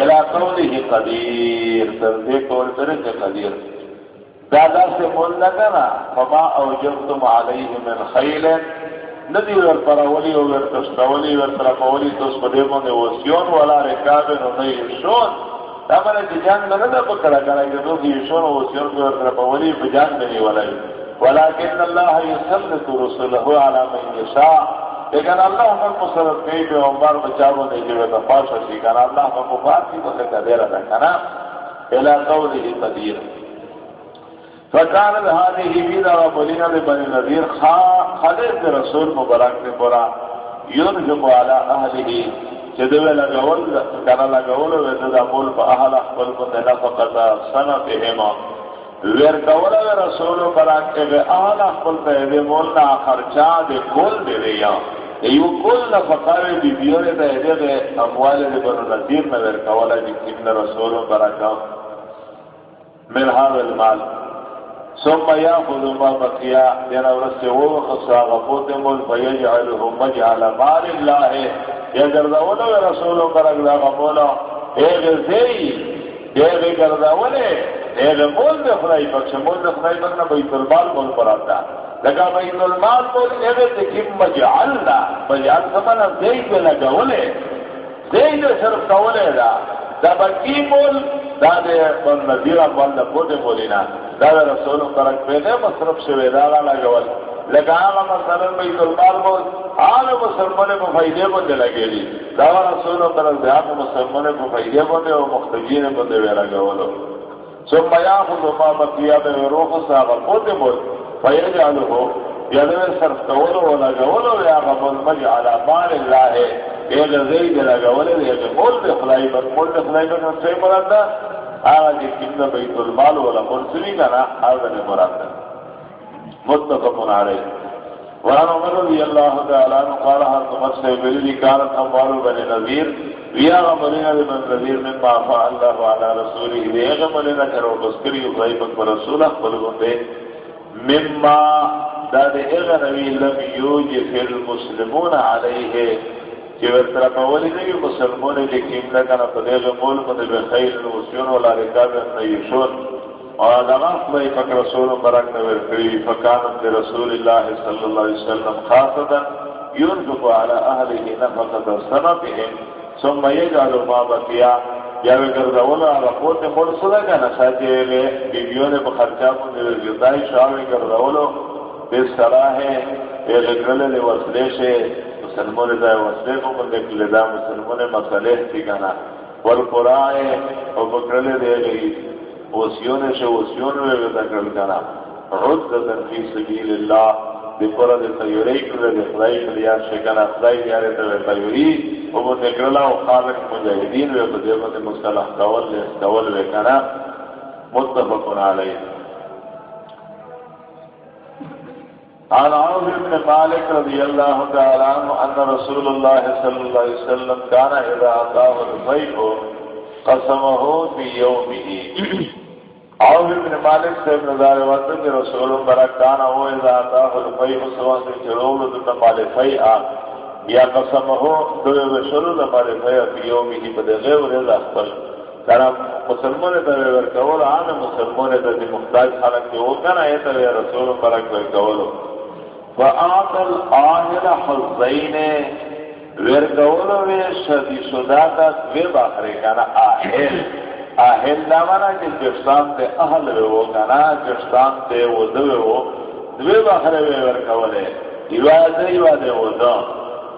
الہ قولی ہی قدیر تردے قول کرے قدیر۔ دادا سے مول لگا نا فما اوجبتم علیہ من خیل۔ ندی ور پر اولی، او ور تستولی ور پر اولی، توس پدے مون وسیون والا رکابن و نئی شون۔ تامن جان لگا دا پکڑا کرا کہ دو کی شون وسیون ور پر اولی بجان بنی والا ولكن الله يسلط رسله على من يشاء لیکن اللہ ہمیں مسرت کئی پہ عمر بچاو نے جو ہے پاس ہسی کنا اللہ کا مفاد کی بس کا دے رہا کنا الى قوله قدیر۔ فکان هذه ہی بھی دا بلینا دے بنی نذیر خالد رسول مبارک نے پورا یون جو علی اهله چدوے لگاول کنا لگاول و دا مول په اهل خپل کو نه فقط سنه بهما ویر کولا رسول مبارک کے اهل خپل په مول نا خرچا دے کول دے یا۔ ایو کل نفقاوی بی بیوری دا ایدیغ اموال دی بنو نظیر نویر کولا جی ابن رسول برکام من هذا المال. ثم ياخذ ما بقي دين ورسه وخص غفوت مول فيجعله مجعل مال الله. يجرد ولو رسول برك لا غفولا ايه زي ايه گردا ولے ايه مول دے بخش مول دے خدای بخش بیت المال مول پر آتا لگا بیت المال کو ایوے تے کیم مجعلنا مجعل سمنا زید لگا ولے زید صرف کولے دا دا بکی مول دا دے بن نظیر اول دا پوٹے مولینا دا دے رسول مبارک پیدے مصرف شوی دا دا لگول لگا آغا مثلا بیت المال بود آغا مسلمان مفائدے بندے لگے لی دا رسول مبارک دے آغا مسلمان مفائدے بندے و مختجین بندے وی لگولو ثم یاخذ ما بقیا بے روح صاحب پوٹے مول فیجعلو ہو یا صرف کولو و لگولو یا غبن مجعل مال اللہ ہے ایک زی دے لگولو یا مول دے خلائی بر مول دے خلائی بر نفسی مرد دا آغا جی کم بیت المال والا مرسلی کنا آغا نے مراد متفقن علیہ۔ وعن عمر رضی اللہ تعالیٰ عنہ قال حال عمر سے بلی کانت اموال بن نظیر ویا غمرنا بن نظیر من ما فا اللہ وعلا رسولی ویا غمرنا کرو بسکری غیبت و رسولہ قلبن دے مما داد اغنوی لم یوجف المسلمون علیہ کہ ورطرہ مولی نبی مسلمون لکیم لکنا پدیغ مول مدل بخیر الوسیون ولا رکاب نیشون اور نماز بھائی فک رسول برک نور کری فکانت رسول اللہ صلی اللہ علیہ وسلم خاصتا ينفق على اهله نفقه سنتهم، ثم يجعل ما بقي یا اگر دولا رپورٹ مول سدا کا نشا کے لے بیبیوں نے خرچہ کو دے جدائی شاہ اگر دولو بے صلاح ہے اے لگرلے وصلے سے مسلمون دا وسلے کو بندے کلے دا مسلمون مسئلے تھی کنا والقرآن او بکرلے دے گئی وسیون سے وسیون میں بتا کرل کنا عدتا فی سبیل اللہ دی پورا دی تیوری کرلے دی خدای کلیا شکنا خدای دیارے تا تیوری او بندے کرلا او خالق مجاہدین وے بدے بندے مسلح کول لے کول وے کنا متفقن علیہ عن عوف بن مالك رضي الله تعالى عنه أن رسول الله صلى الله عليه وسلم كان إذا أعطاه الفيء قسمه في يومه. عوف بن مالك سے ابن دار وقت کہ رسول برک کانا ہو اذا آتاه الفیء سوا سے چلول دن مال فیء یا قسمه دو بشر مال فیء في يومه بدغه ورزا اخبر کنا مسلمان ته ورکول، عام مسلمان ته محتاج خلق ته وکنا ایت رسول برک ورکول فآتل آہل حضین ورگولو وی شدی شدا تا دوی باخرے کنا آہل آہل نامانا کہ جشتان تے اہل ویو کنا جشتان تے ودو ویو دوی باخرے وی ورگولے ایوازے ایوازے ودو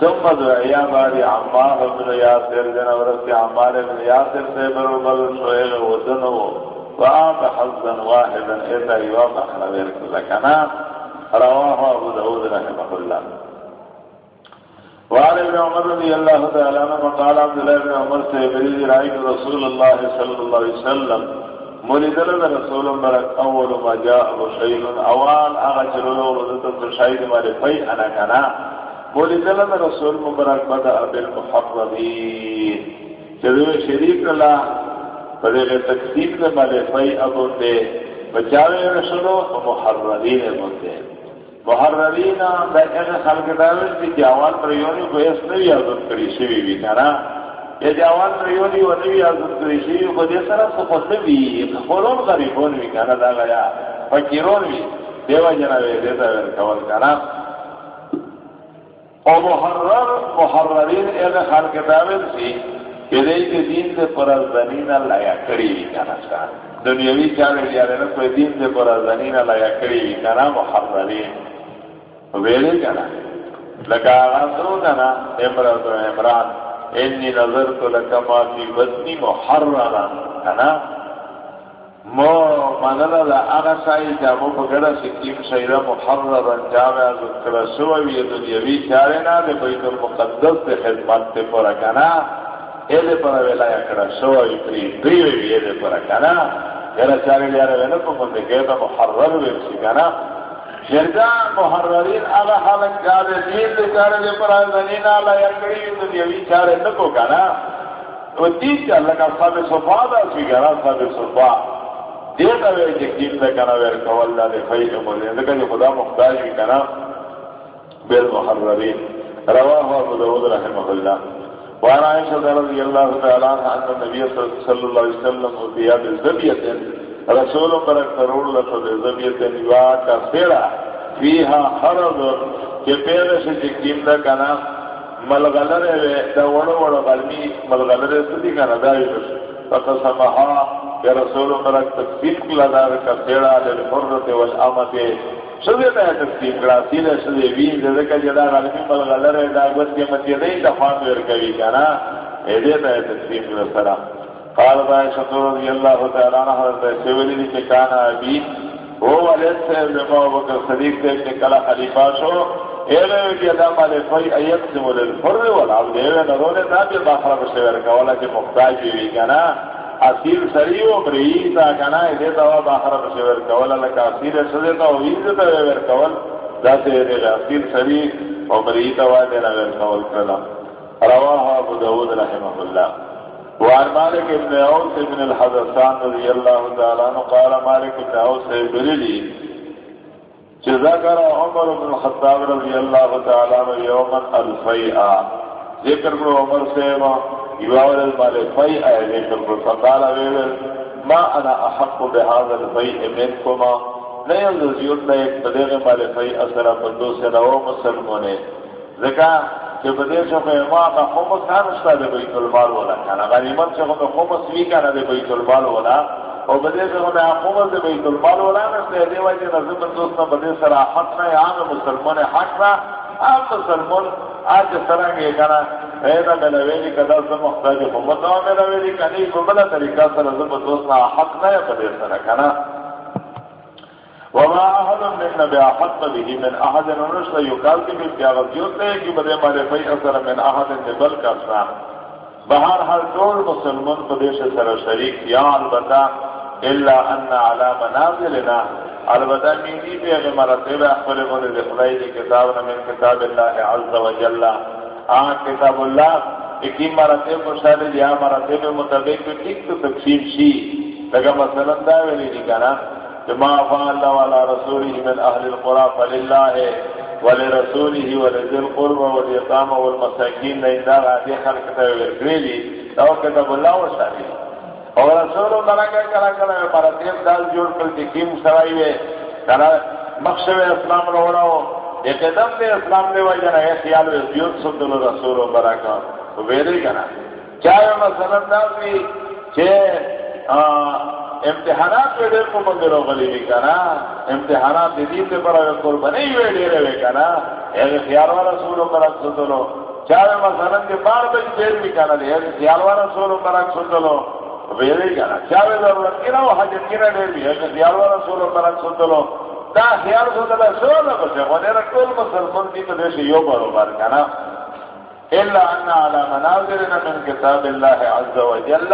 ثم دعیا باری عمار بن یاسر جنورت عمار بن یاسر سے برو شوئل وزنو وآت حظا واحدا إذا يوضح نبيرك لكنا رواه أبو داود رحمه الله وعلى ابن عمر رضي الله تعالى عنه قال عبد الله بن عمر سيبريد رأيت رسول الله صلى الله عليه وسلم مريد لنا رسول مرك أول ما جاء شيء أوان أغجر له وردت الشهيد ما لفي أنا كنا مريد لنا رسول مرك بدأ بالمحرمين جدو شريك الله پدے تقسیم دے مالے فائی ابو دے بچاوے رسولو محررین بندے محررین دا ایک خلق داویل دی جاوان پریونی کو اس نوی آزد کری شوی بھی کنا یا جاوان پریونی و نوی آزد کری شوی کو دے سرا سخت نوی خولون غریبون بھی کنا دا گیا فکرون بھی دیو جنوی دیتا ویر کول کنا او محرر محررین ایک خلق داویل سی کدی کے دین سے پر زمین لایا کڑی وی کنا سا. دنیاوی چارے لیا رہنا کوئی دین سے پر زمین لایا کڑی وی کنا محررین. ویلے کنا؟ لگا غاسرو کنا امرات و عمران، انی نظرت لکما فی بطنی محررا، کنا؟ مو منلا لا اغا سائی جامو پگڑا سکیم شیرہ محررا جامع ذکر سووی دنیاوی چارے نا دے بیت المقدس دے خدمت تے پورا کنا ایدے پر ویلا یکڑا شوئی پری دیوی وی ایدے پر کنا یرا چاری لیارا وینا کو مندے گیتا محرر وی ویسی کنا شرجا محررین آگا حالک جادے دین دے چارے دے پر آزنین آلا یکڑی ویدو دیوی چارے نکو کنا وہ تین چا لگا صاحب صفا دا سی گرا صاحب صفا. دیتا وی چې کیم جکیم دا کنا ویر کولا دے خیل مولین دکا جو خدا مختاج بھی کنا بالمحربین رواہ ابو دعود رحمہ اللہ۔ وانا عائشہ رضی اللہ تعالی عنہ ان نبی صلی اللہ علیہ وسلم ودیا بالزبیت رسول برک ترور لفظ بالزبیت نوا کا سیڑا فیہا حرض۔ کہ پہلے سے جکیم دا کنا ملغلرے وے، دا وڑو وڑو غلمی ملغلرے سدی کنا دائی بس۔ فقسمہا۔ کہ رسول برک تقسیم کلا دا کا پیڑا سیڑا للحرت والعمت. شدی تا تقسیم کلا سیدہ شدی وین دے دکا جدا غلمی ملغلرے دا گوت کے متی دئی دفان ورکوی کنا ایدے تا تقسیم کلا سرا. قال بای شطور رضی اللہ تعالی عنہ حضرت سیولی دی چکانا ابی. وہ والد سے ابن بکر صدیق سے ابن کلا خلیفہ شو ایوے کی ادام علی فی ایت سے مولد فرد والا اب دیوے نرونے تا بھی باخرہ بشور کولا چی مختاج بھی کنا اصیل سری سریو بریتا کنا دې دیتا و باخرہ بشور کولا لکا اصیل سریتا و ویزتا ویر کول، دا داتے دے اصیل سری و بریتا و دینا ویر کول کلا. رواہ ابو داود رحمہ اللہ. وعن مالك ابن عوس ابن الحدثان رضي الله تعالى عنه قال مالك ابن عوس بريلي ذكر عمر بن الخطاب رضي الله تعالى عنه يوما الفيئة ذكر ابن عمر سيما يواول المال فيئة ذكر ابن فقال ويول ما أنا أحق بهذا الفيء منكما؟ لا يلزز يدنا يكتدغ مال فيئة سنة فندوسنا ومسلمون ذكر کہ بدیش میں ما کا خمس کان اس دے بیت المال ولا کان غنیمت سے ہم خمس وی کان دے بیت المال ولا. او بدیش میں خمس دے بیت المال ولا. نہ دے وجہ نظم دوست بدیش سرا حق نہ عام مسلمان حق نہ عام مسلمان، آج سرنگ یہ کنا اے نہ میں ویلی کدا سے محتاج مطلب محمد نہ میں ویلی کنی کو بلا طریقہ سے نظم دوست نہ، حق نہ بدیش سرا کنا وما احد من نبي احد به من احد نرش يقال کہ بھی کیا غلطیت ہے کہ بدے مارے فی اثر من احد بل کا اسنا بہر ہر دور مسلمان پردیش سر شریک، یا البتہ الا ان على منازلنا البتہ میری بھی اگر مرتب اخبر بولے دے خدای دی کتاب نہ من کتاب اللہ عز وجل آ کتاب اللہ ایک مرتب مشاہدہ یا مرتب مطابق ٹھیک تو تقسیم شی۔ لگا مثلا دا ویلی دی کنا جما فعل على رسوله من اهل القرى فلله ولرسوله ولذي القربى واليتامى والمساكين لئن دار هذه خلق تغيري لو كتب الله وشاري اور رسول اللہ کا کلا کلا پر تیم دال جوڑ کر کے کیم سرائی ہے کلا مقصد اسلام روڑا ہو ایک قدم دے اسلام دے وجہ نہ ہے خیال ہے دیوت سب دل رسول اللہ برکا تو ویری کنا چاہے مثلا دال بھی کہ امتحانات پہ دیر کو بندے رو غلی بھی کنا امتحانات دی دین دے پر اگر قربانی ہوئے دے رہے کنا ایک خیال والا سورو پر اک سنتلو چاہے مثلا کے بار بج دیر بھی کنا دے ایک خیال والا سورو پر اک سنتلو ویلے کنا چاہے ضرورت کی نہ وہ کی نہ دیر بھی ایک خیال والا سورو پر اک سنتلو دا خیال سنتلو سورو نہ بچے وہ دیر کل مسلمان کی تو دیش یو برو بار کنا إلا أن على مناظرنا من كتاب الله عز وجل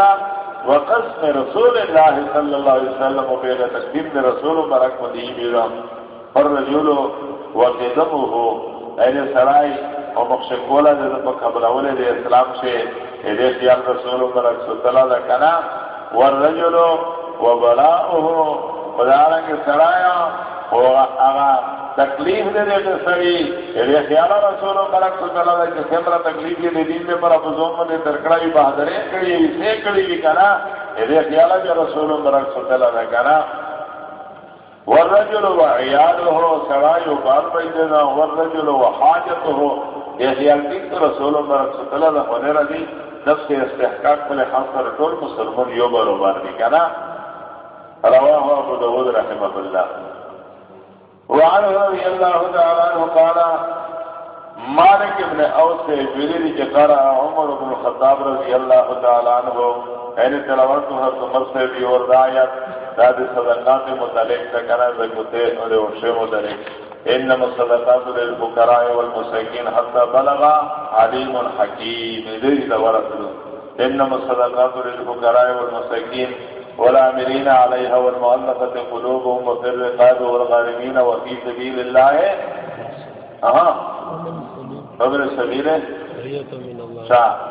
وقسم رسول اللہ صلی اللہ علیہ وسلم و تقدیم میں رسول مرک مدی بیرم فرجول و قدمه این سرائی و مخشکولا دے دے قبل اولی دے اسلام سے دے خیال رسول مرک ستلا لکنا والرجل و بلاؤه خدارنگ سرایا و اغا تکلیف دے دے دے سری یہ خیالہ رسول ملک صلی اللہ علیہ وسلم کہ سمرا تکلیف دے دین میں پر افزون میں درکڑائی بہادریں کڑی اسے کڑی بھی کنا؟ یہ خیالہ جو رسول ملک صلی اللہ علیہ وسلم والرجل وعیاله سرائی و بار بیدنا والرجل وحاجته یہ تو رسول صلی اللہ علیہ وسلم نفس استحقاق پر طول مسلمان یو بار کنا رواہ ابو داود رحمہ اللہ وعن رضي الله تعالى عنه قال مالك ابن اوس عمر بن عمر سے بھی اور دعایت داد صدقات متعلق تکنا زکتے اور متعلق انما الصدقات للفقراء والمساكين حتى بلغ عليم حكيم. ذي دورت انما الصدقات للفقراء والمساكين والعاملين عليها والمؤلفة قلوبهم وفي الرقاب والغارمين وفي سبيل الله. أها. فبر السبيل.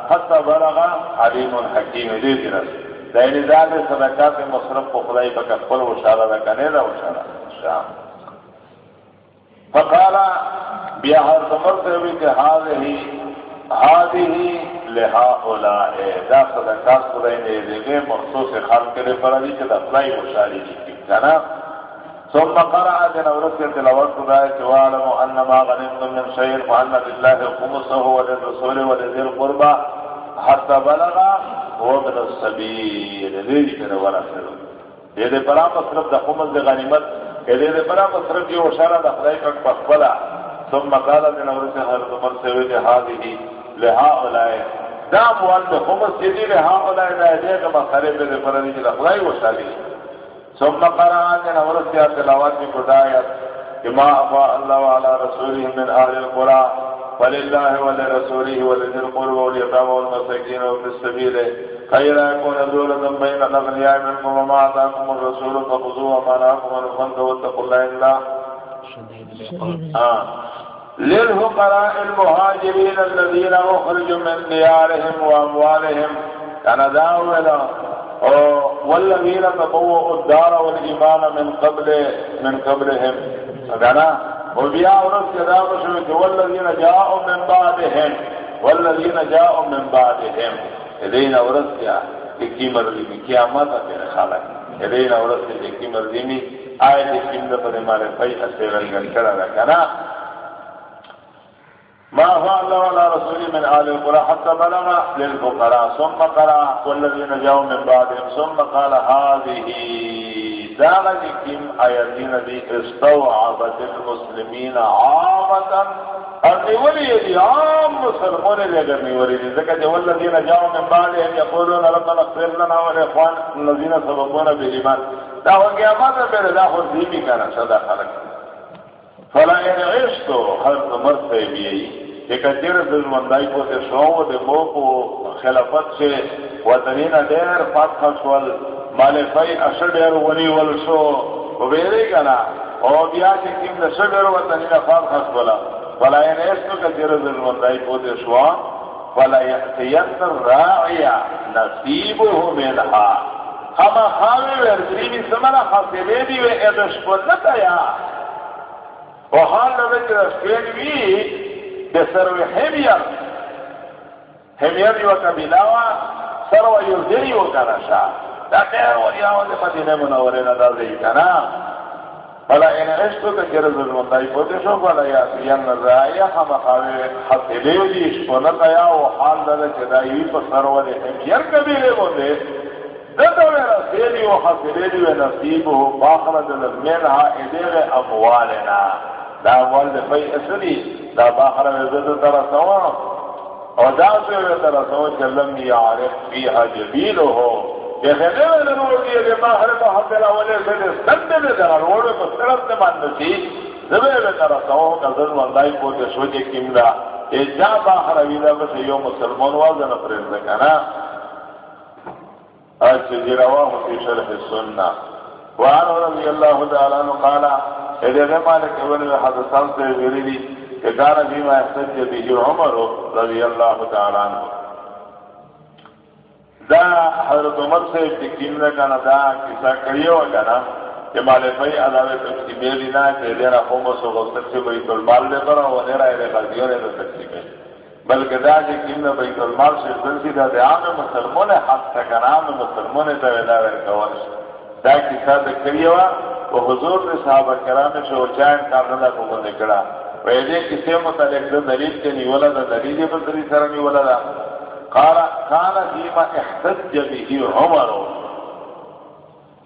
حتى بلغ عليم حكيم. ذي درس دینی داد صدقات مصرف کو خدای پا کفل و شارا دا کنے دا و بیا ہر سمر سے بھی کہ حاضی حاضی لہا اولائے دا صدقات خدای نے دے گے مخصوص خلق کے لیے پر دی جی کہ دا فلائی و شاری جی کی کنا ثم قرأ جنا ورسل تلاوت ذلك وعلموا أن ما غنمتم من شيء فأن لله خمسه وللرسول ولذي القربى حتى بلغ وابن السبيل۔ لذي كده ورسل یہ دے برا مصرف مطلب دا خمس دے غنیمت۔ یہ دے برا مصرف یہ اشارہ دا خدای کا پخبلا ثم قال جنا ورسل حضرت عمر سے ویدے حاضی لہا اولائے دا موال دے خمس جدی لہا اولائے دا دے کہ مصرف دے فرنی جی جلہ خدای وشاری ثم قرأ جنا ورسیا تلاوات کی خدایت كما أفاء الله على رسوله من أهل القرى فلله ولرسوله ولذي القربى واليتامى والمساكين وفي السبيل خير يكون دولة بين الأغنياء منكم وما أتاكم الرسول فخذوه وما نهاكم عنه فانتهوا واتقوا الله إلا للفقراء المهاجرين الذين أخرجوا من ديارهم وأموالهم كان داولا والذين تبوؤوا الدار والإيمان من قبل من قبلهم. فقنا وبيا ورس كذا وشو والذين جاءوا من بعدهم، والذين جاءوا من بعدهم إذين ورس يا کی مرضی میں قیامت میرے خالق إذين ورس کی مرضی میں آئے لیکن پر ہمارے بھائی اسے رنگن کرا رکھا نا ما هو الله ولا رسول من آل القرى حتى بلغ للفقراء، ثم قرأ، والذين جاءوا من بعدهم، ثم قال هذه دارج كم آياتين دي استوعبت المسلمين عامة. النولي دي عام مسلمون دي اگر نولي دي ذكا والذين جاءوا من بعدهم يقولون ربنا اغفر لنا والإخوان الذين سبقونا بالإيمان. دا هو قيامات بير دا خود دي بي كان شدا خلق فلا ان عشتو حضرت عمر سے بھی ایک اجر دل مندائی کو دے شو دے مو کو خلافت سے وطنین دیر فتح شوال. مال فائی اشر دیر ونی ول شو و بیرے گنا او بیا کہ کیم دے شر دیر وطنین فتح شوالا فلا ان عشتو کجر دل مندائی کو دے شو فلا یحتین راعیا نصیبه منها خما خاوی ورزیمی سمنا خاصلے دیوے ادش کو نتایا. او حال دا چې سپین وی د سروي حمیر حمیر یو قبیله وا سرو یو دی یو کنه دا ډېر وریاو د مدینه منوره دا دی کنه ولا ان عشتو که جرز المندائی پوتے شو ولا یا سیان نزائی خم آیا و حال دا چدائی پا سرو حمیر قبیلے بوندے دتا میرا و حسلے و نصیبه باخرد منها ادیر اموالنا. دا اول دے فی اسلی دا باخر وزد در سوا دا سے در چلم یعرف فیها جبیلو ہو کہ خیلی میں نرور سے دے میں در روڑ میں مسترد دے مان نسی زبے میں در سوا نظر والدائی کو دے سوچے کم اے جا باخر ویدہ بس یو مسلمان وازن پرین دکانا اچھا جی رواہ فی شرح السنہ وعنه رضي الله تعالى عنه قال إذا مالك ابن حدثان سے ویلی کہ کان فيما احتج به عمر رضي الله تعالى عنه دا حضرت عمر سے تکیم نے کہا دا کسا کریو کنا کہ مالے بھائی علاوہ تقسیم لینا کہ دیرا خمس و غصت سے بیت المال لے کرا و دیرا ایرے غزیوں نے تقسیم بلکہ دا جی کیم نے بیت المال سے دلسی دا دے عام مسلمون حق تکن عام مسلمون تا ویلا ورکوانش دا کیسا د کریوا او حضور د صحابه کرام چې او چاین کو باندې کړه په دې متعلق د دلیل کې نیولا د دلیل په طریق سره نیولا دا۔ قال كان فيما احتج به عمر.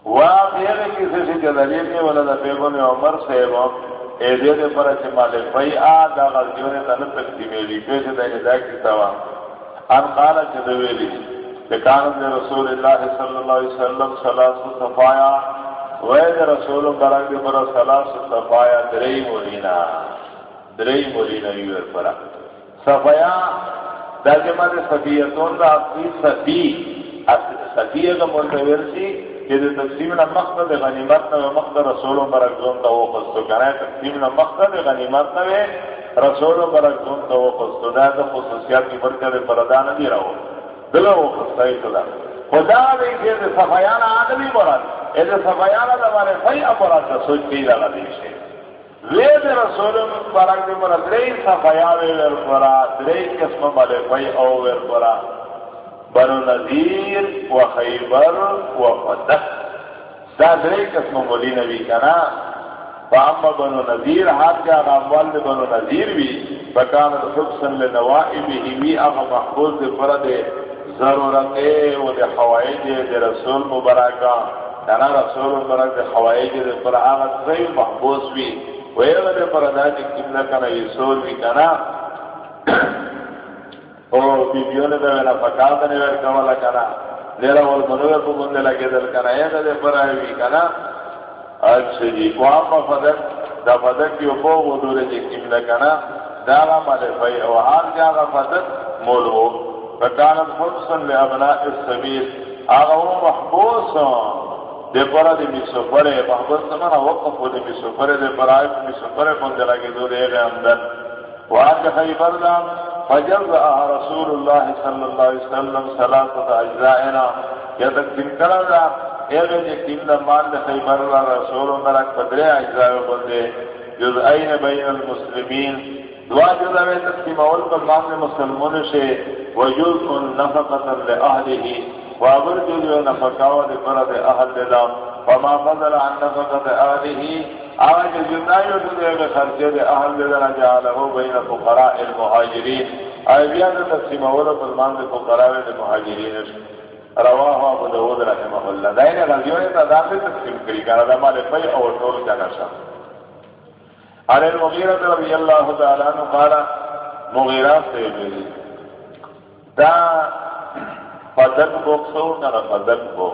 وا دې کیسه چې دلیل نه ولا پیغمبر عمر صاحب، اے دې دې پر چې مال پي ا دا غوړې ته نه تقسیمې دي په دې دا کیسه وا ان قال چې دوی ویلي کانت رسول اللہ صلی اللہ علیہ وسلم سلاس صفایا وید رسول برک دی پر سلاس صفایا دری مولینا دری مولینا یور پر۔ صفایا دا جمع دی صفیتون دا اصلی صفی صفیه کا منتور سی کہ دی تقسیم نا مقصد غنیمت نا مقصد رسول برک زون تا وقستو کنا تقسیم نا مقصد غنیمت نا رسول برک زون تا وقستو دا دا خصوصیات کی برکت پردان دی رہو دلا وہ خستائی کلا خدا دے کہ صفیان آدمی مراد، اے صفیان دا مارے فی امراد دا سوچ کی لگا دیشے۔ وے دے رسول مبارک دے مراد دے صفیان ور پرا دے قسم والے فی او ور پرا بنو نذیر و خیبر و فتح دا دے قسم مولی نبی کنا۔ فاما بنو نذیر ہاتھ کا اموال دے بنو نذیر بھی۔ بکان الحبسن لنوائبی ہی اغا محفوظ دی دے پردے ضرورت اے و دے حوائج دے رسول مبارکہ کنا رسول مبارک دے حوائج دے پر آغا صحیح محبوس بھی۔ ویغا دے پر ادا جی کم کنا یسول بھی کنا او بیبیوں نے دے وینا فکال دنے ویر کمالا کنا لیرا والمنویر کو بندے لگے دل کنا ایغا دے پر آئی بھی کنا اچھا جی وہاں فدک دا فدک کی اوپو ودورے جی کم کنا داغا مالے فائی او حال جاغا فدک مولو فکانت حبسن لے ابناء السبیل آغا وہ محبوس ہوں دے پرا دے می سفرے محبوس سمانا وقف دے می سفرے دے پرا آئے می سفرے کن دے لگے دو دے گئے اندر وآج خیبر دا فجرد آہا رسول اللہ صلی اللہ علیہ وسلم صلاة اجزائنا. یا تک کن کرا دا ایغے جے کن دا مان دے خیبر دا رسول مرک پدرے اجزائے بندے جزائین بین المسلمین. دعا جدا میں تقسیم اول پر مام مسلمون سے وجود ان نفقتا لے اہلہی وابر جو جو نفقاو دے پرد اہل دے فما فضل عن نفقت اہلہی آج جنائیو جو دے گے خرچے دے اہل دے دا جعلہو بین فقراء المہاجرین۔ آئی بیان دے تقسیم اول پر مام دے فقراء دے مہاجرین۔ رواہ ابو داود رحمہ اللہ۔ دائنے غزیوں نے تعداد دے تقسیم کری کانا دا مالے پئی اور ٹول کا نشا علی المغیرہ رضی اللہ تعالیٰ عنہ قال، مغیرہ سے بھی۔ دا فدق بوکسو نرا فدق بو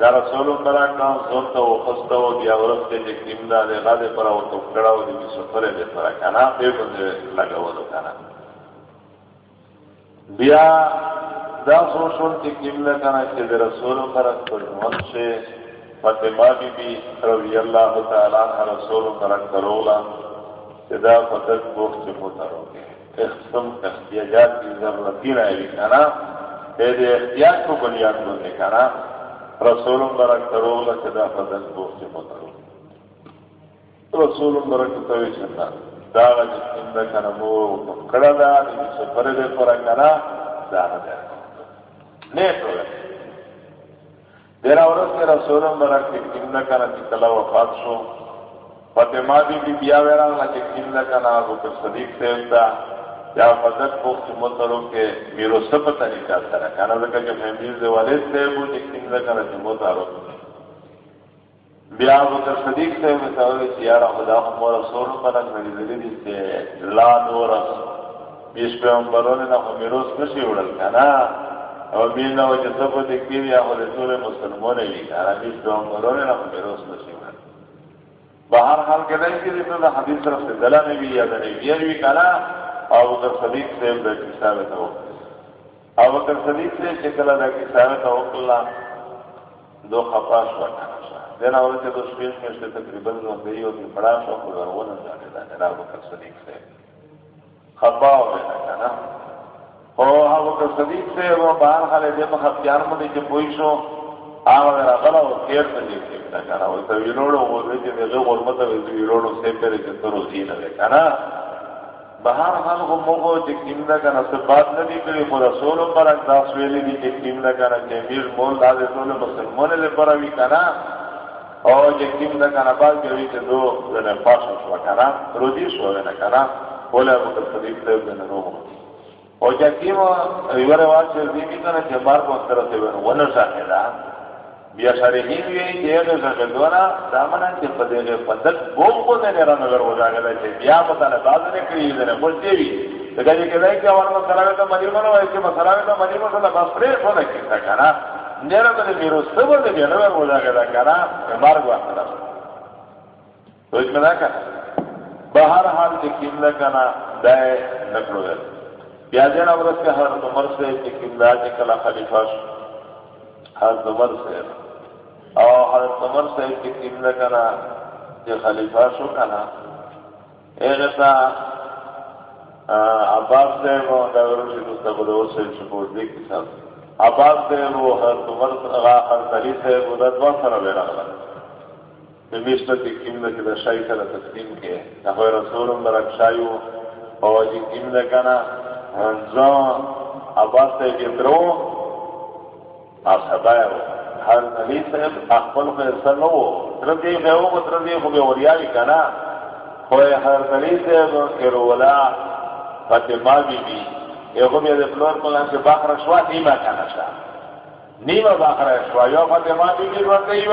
دا رسول اللہ کا زونتا و خستا و دیا ورس کے جے کم دا دے غادے پرا و تکڑا و دی سفر دے پرا کنا. بے بندے لگا و دو کنا. بیا دا سوشون کی کم دا کنا کہ دے رسول اللہ کا سے فاطمہ بی بی رضی اللہ تعالیٰ عنہ رسول کرن کرولا. جدا فتک بوخ سے مترو گے اختصم احتیاجات کی ضرورتی رہے بھی کنا. دے احتیاج کو بنیاد بننے کنا رسول برک کرولا جدا فتک بوخ سے مترو رسول برک توی چندا داغا جسکن دا کنا مو کڑا دا سفر دے پرا کنا دانا دے نیت ہوئے دیرا ورس کے رسول مرا کہ کمنا کا نہ کلا وفات شو. فاطمہ بی بی بیا ویرا نہ کہ کمنا کا نہ ابو صدیق سے اندا یا فضل کو مترو کے میرو سب طریقہ تھا کنا لگا کہ فیملی دے والد سے وہ کہ کمنا کا نہ متارو بیا ابو بکر صدیق سے میں تو یار خدا ہم رسول پر نہ دلی دی سے لا نور بیس پہ ہم برone نہ میرو نشي وړل. کنا او بین او چې څه په دې کې یا هو رسول مسلمانونه وي. هغه دې دوه مرونه نه په روز نشي بہر حال کے نہیں کہ حدیث طرف سے دلا نے بھی یا نہیں یہ بھی کہا او ادھر صدیق سے ادھر کسا میں تو او ادھر صدیق سے شکل ادا کسا میں تو اللہ دو خفاش ہوا کھانا دینا اور سے دو شپیش میں سے تقریباً دو دی اور بڑا شوق ہوا وہ نہ جانے دا جناب ابو صدیق سے خفا ہو گیا کہنا او هغه ته صدیق سے وہ بار حالے دے مخ پیار مدی چې پوي شو هغه راغلا او تیر ته دې کې کنه او ته ویلوړو او دې چې دغه غرمته ویلوړو سه پرې چې تر اوسې نه کنه بهر حال کو موږ چې کیمدا کنه څه بات نه دی کړی خو رسول پر انداز ویلې دي چې کیمدا کنه چې مول دا دې ټول مسلمانانو لپاره وی کنه او چې کیمدا کنه باز کوي چې دو نه پاسو شو کنه رودي شو نه کنه ولا ابو صدیق ته نه نو او جکیم ایو رواج سے دی کی طرح کہ بار کو طرح سے وہ ساکے دا بیا سارے ہی وی کہ دے سے دونا دامن کے پدے کے بو کو نے میرا نظر ہو جائے گا کہ بیا پتہ نہ باز نے کری دے بول دی وی تو کہ کہ نہیں کہ اور مسئلہ کا مدینہ نہ ہے کہ مسئلہ کا مدینہ سے بس پریس ہونا کی تھا کنا میرا تو میرو سب نے بھی نظر ہو جائے گا کنا مار کو تو اس میں نہ بہر حال کے کیملا کنا دے نکلو بیا دینا ورس کے ہر عمر سے کہ کملا جی کلا خلیفہ ہر عمر سے اور ہر عمر سے کہ کملا کنا کہ خلیفہ شو کنا ایغتا عباس سے وہ دور سے مستقبل اور سے سپورٹ دی کی سب عباس سے وہ حضرت عمر حضرت علی سے مدد وہ سر بیرا مشت کی کم کی دشائی سر تسلیم کے نحو رسول برک شایو اور جی کم کنا زان عباس سے گدرو آپ سبایا ہو ہر علی سے اخبر کو ایسا نہ ہو وہ ترجیح ہو اور کنا ہوئے ہر علی سے رولا فاطمہ بی بی یو بیا د فلور په لان باخره شوا نیمه کنه شا نیمه باخره شوا یو فاطمه بی بی ورته یو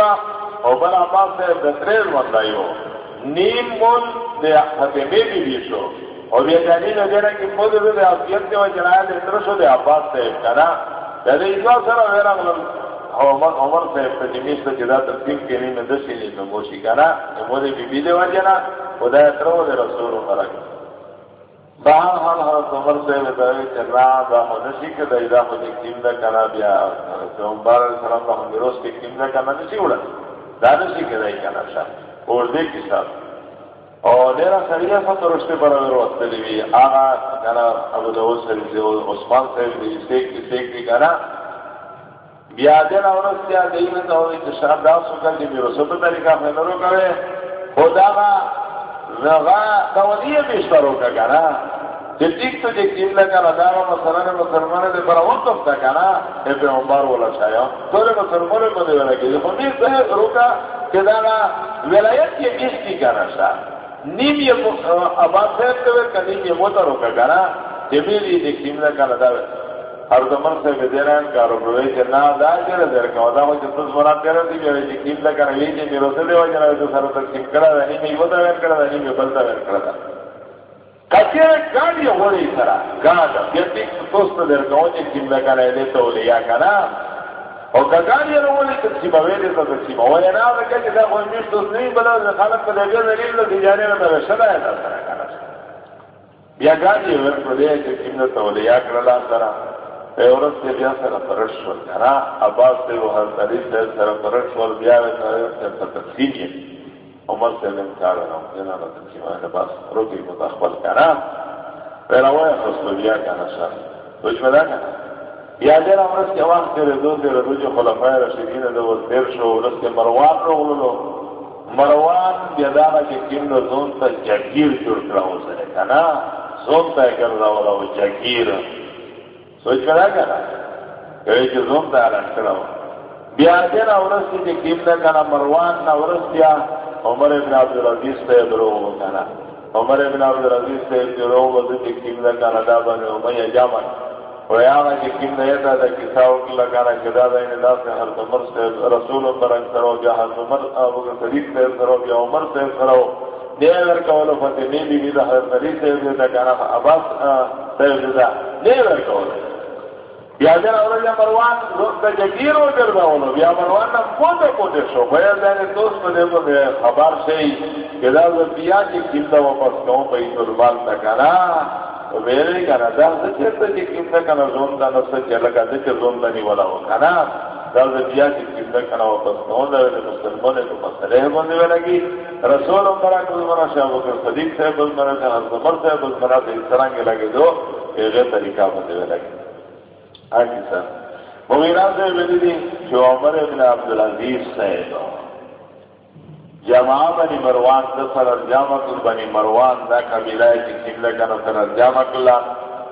او بل عباس ته د ترېل ورته یو نیم مول د فاطمه بی بی شو. او بیا د نیمه دره کې په دې، د افیت کې وجنه د تر شو، د عباس ته کنه د دې یو سره ورغلم عمر عمر سے پدیمیش ته جدا ترتیب کې نیمه د شي نیمه موشي کنه. مو دې بی بی دی وجنه خدای تر و رسول الله بہر حال حضرت عمر سے بتائے کہ نا دا منشی کے دا ادا مجھے کیم دا کنا بیا پیغمبر علیہ السلام دا ہم میروس کے کیم دا کنا نشی اڑا دا نشی کے دا کنا شا اور دے کی ساتھ اور نیرا سریعہ سا تو رشتے پر اگر وقت لیوی آغا کنا ابو داود سے عثمان سے بھی سیک کی سیک کی کنا بیا دینا ورس کیا دیئی میں تو ہوئی کہ شاہ دا سکا جی میرو سب طریقہ فیمرو کرے خدا کا رغا دولیه بیشترو کا کنا چې ټیک ته چې کیم لکه دا مثلا مسلمان دې پر وخت تا کنا ای په عمر ولا شایا ټول مسلمان په دې ولا کې خو دې ته روکا چې دا ولایت کی کې کیستی کنا شا نیم یې ابا صاحب ته کدی یې مو ته روکا کنا چې دې دې کیم لکه دا ہر دمر سے بدران کارو پروے کہ نا دا جڑ در کا دا وجہ تو سورا تیرا دی جو جی کیم لا کر وی جی میرے سے دیو جنا تو سر تک کیم کرا نہیں میں وہ دا ور کرا نہیں میں بلتا ور کرا کچے گاڑی ہوئی کرا گاڑا. یہ ٹھیک تو تو در جی کیم لا کر دے تو لیا کنا. او گاڑی رو ولي کسی باوی دے تو کسی ما ولا نا دا کوئی مش تو نہیں بلا خالق کو دے دے نہیں دی جانے نہ شدا ہے دا بیا گاڑی ور پردے کہ کیم تو لیا کرا کرا عورت سے بیا سر پرش ول کرا عباس سے وہ ہر طریق سے سر پرش ول بیا سے تقسیم ہے عمر سے لم کار نہ جنا نہ تقسیم ہے بس، روکی متخبل کرا پہلا وہ خصو بیا کا نشا تو اس میں کہا یا دیر عمر کے وقت کے دو دیر دو جو خلفاء رشیدین دو دیر شو رس کے مروان رو لو مروان بیدانا کے کم دو زون تا جگیر جوڑ کرا ہو سکے کنا زون تا کر رہا ہو جگیر سوچ کرا؟ کنا کہ کہ زوم تا رکھتا ہو۔ بیا دین اورس کی کیم نہ کنا مروان نہ اورس کیا عمر ابن عبد العزیز سے درو کنا عمر ابن عبد العزیز سے درو وہ کی کیم نہ کنا دا بنے امیہ جامن و یا نہ کہ کیم نہ تا دا کی کساو کی لگانا کدا دا ان یعنی دا سے ہر عمر سے رسول برن کرو جا ہر عمر، ابو صدیق سے کرو یا عمر سے کرو۔ دے ور کولو فتے می بی دا ہر علی سے دا کنا عباس سے دا۔ دے ور کولو۔ بیا در اول یا مروان روز جگیر و در بیا مروان نا مودا مودا شو. بیا دین دوست بده بده خبر شئی که دا بیا چی کم دا واپس کون پا این دربال تکانا و بیره کنا دا چرتا چی کم دا کنا زون دا نسا چلکا دا چی زون دا نیولا ہو کنا دا بیا چی کم دا کنا واپس کون دا ویده مسلمان تو مسئلہ بنده ولگی رسول امرا کل منا شاہ بکر صدیق صاحب بزمنا شاہ حضمر صاحب بزمنا سے اس طرح لگے دو یہ طریقہ بنده ولگی حاجی صاحب مغیرہ سے بلی دی جو عمر ابن عبدالعزیز صاحب جمع بنی مروان دسر الجامع کل بنی مروان دا قبیلہ کی قبلہ کا نصر الجامع کلا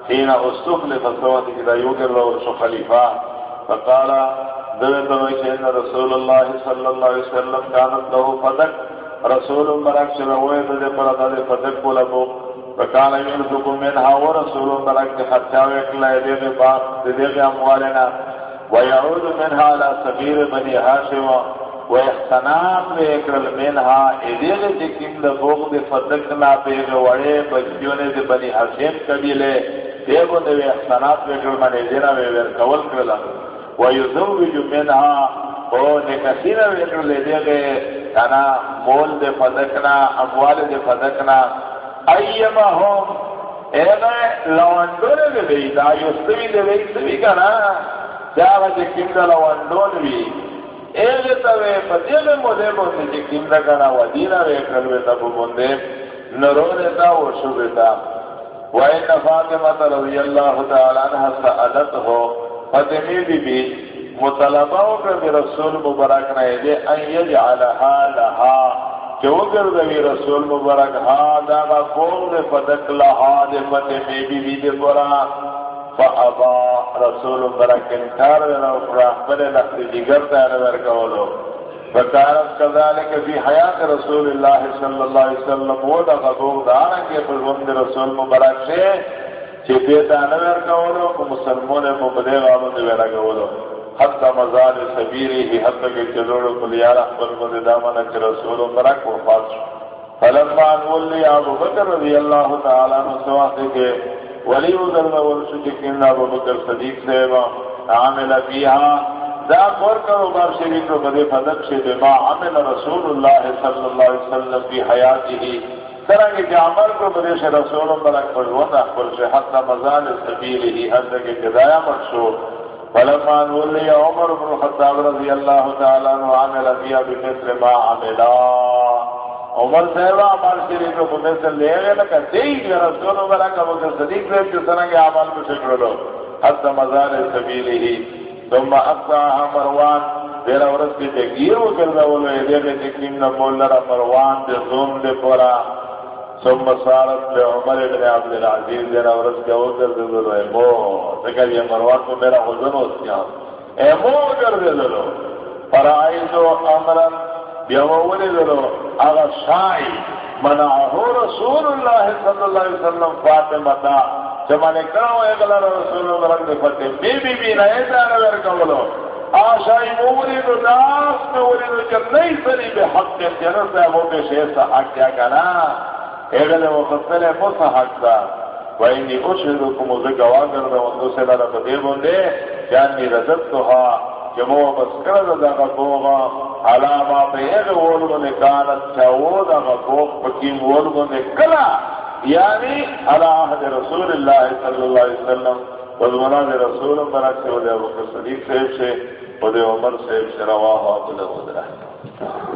حين استخلف الصوت كده يوجر له شو خليفة فقال ذلك ان رسول الله صلى الله عليه وسلم كانت له فدك رسول مرك شروه ذلك پر ذلك فدك له فکان یمسک منها ورسول برک خرچا وکلا دې بعد دې اموالنا ويعود منها على سبيل بني هاشم واحسنات وکرل منها دې چې کیم د فوق د فدکنا په وړې بچیونه د بني هاشم قبيله دې باندې احسانات وکړل باندې دې نه ور کول کړل ويزوج منها او نکثیر وکړل دې کنا مول د فدکنا اموال د فدکنا ایما هم ایغه لوندونه دی دی دا یو سوی دی سوی کنا دا چې کیم دا لوندون وی ایغه ته په دې له موده باندې چې دا کنا و دینا وی کړو ته په باندې نرونه دا و شو بتا وای فاطمه رضی الله تعالی عنها سالته فتمی بی بی مطلبہ کر رسول مبارک نے دے ان یجعلها لها. کہ وہ گردوی رسول مبارک؟ ہاں، ہا داغا قوم دے پدک لہا دے فتمی بی بی دے پورا۔ فابا رسول مبارک انکار دے نو پرا بلے لختی دیگر تیار ورکولو فکارت کذالک فی حیات رسول اللہ صلی اللہ علیہ وسلم، وہ داغا قوم دانا کے پر رسول مبارک سے چې دې ته نه ورکولو کو مسلمان په بده غاړو دې ورکولو حتی مزال سبیره حتی کې چلوړو کلیار خپل کو دې دامن چې رسول برک وفات شو. فلما ولي ابو بکر رضی اللہ تعالی عنہ سواته کې ولی وزر ول شو چې کینا ابو بکر صدیق صاحب عامل فيها. دا کور کرو بار شریف کو بده فدق شه بما عمل رسول الله صلی الله علیه وسلم فی حیاته سرنگ کے عمل کو بدے سے رسول ملک پر ون اخبر سے حتی مزال سبیل ہی حد کے جدایا مقصو فلما نولی عمر بن خطاب رضی اللہ تعالیٰ عنہ عامل بیا بمثل ما عملا. عمر صاحبہ عمال شریف کو مثل لے گئے لکا دیکھ رسول ملک ابو کے صدیق سے جو سرنگ عمل کو شکر لو. حتی مزال سبیل ثم اقصاها مروان. دیرا ورس کی تکیر وہ کرنا وہ لو یہ دے تکریم نہ بول مروان دے زوم دے پورا. ثم صارت لعمر ابن عبد العزيز دیر ورس کے او کر دے دلو، اے مو تکر یہ مروان کو میرا حضن ہو سیا۔ اے مو کر دے دلو۔ فرائیتو امرا بیوولی دلو۔ اغا شائی منعہو رسول اللہ صلی اللہ علیہ وسلم فاطمہ تا۔ جمانے کرو اے گلر رسول اللہ رنگ فتح بی بی بی نئے دانا ورکولو آشائی مورید ناس میں ورید جب نہیں سری بے حق کے جنس ہے وہ بے شیسا حق کیا کنا۔ اغل وقتل موسى حقا وإني أشهدكم وذكوا قرد وندوسي لنا فديبون دي جاني رددتها جمو بسكرد دا غفوغا على ما بيغ ولغن كانت شاود غفوغ بكيم ولغن كلا يعني على عهد رسول الله صلى الله عليه وسلم. وذمنا رسول برك سے ودے ابو صدیق صاحب سے ودے عمر صاحب سے رواہ عبد الله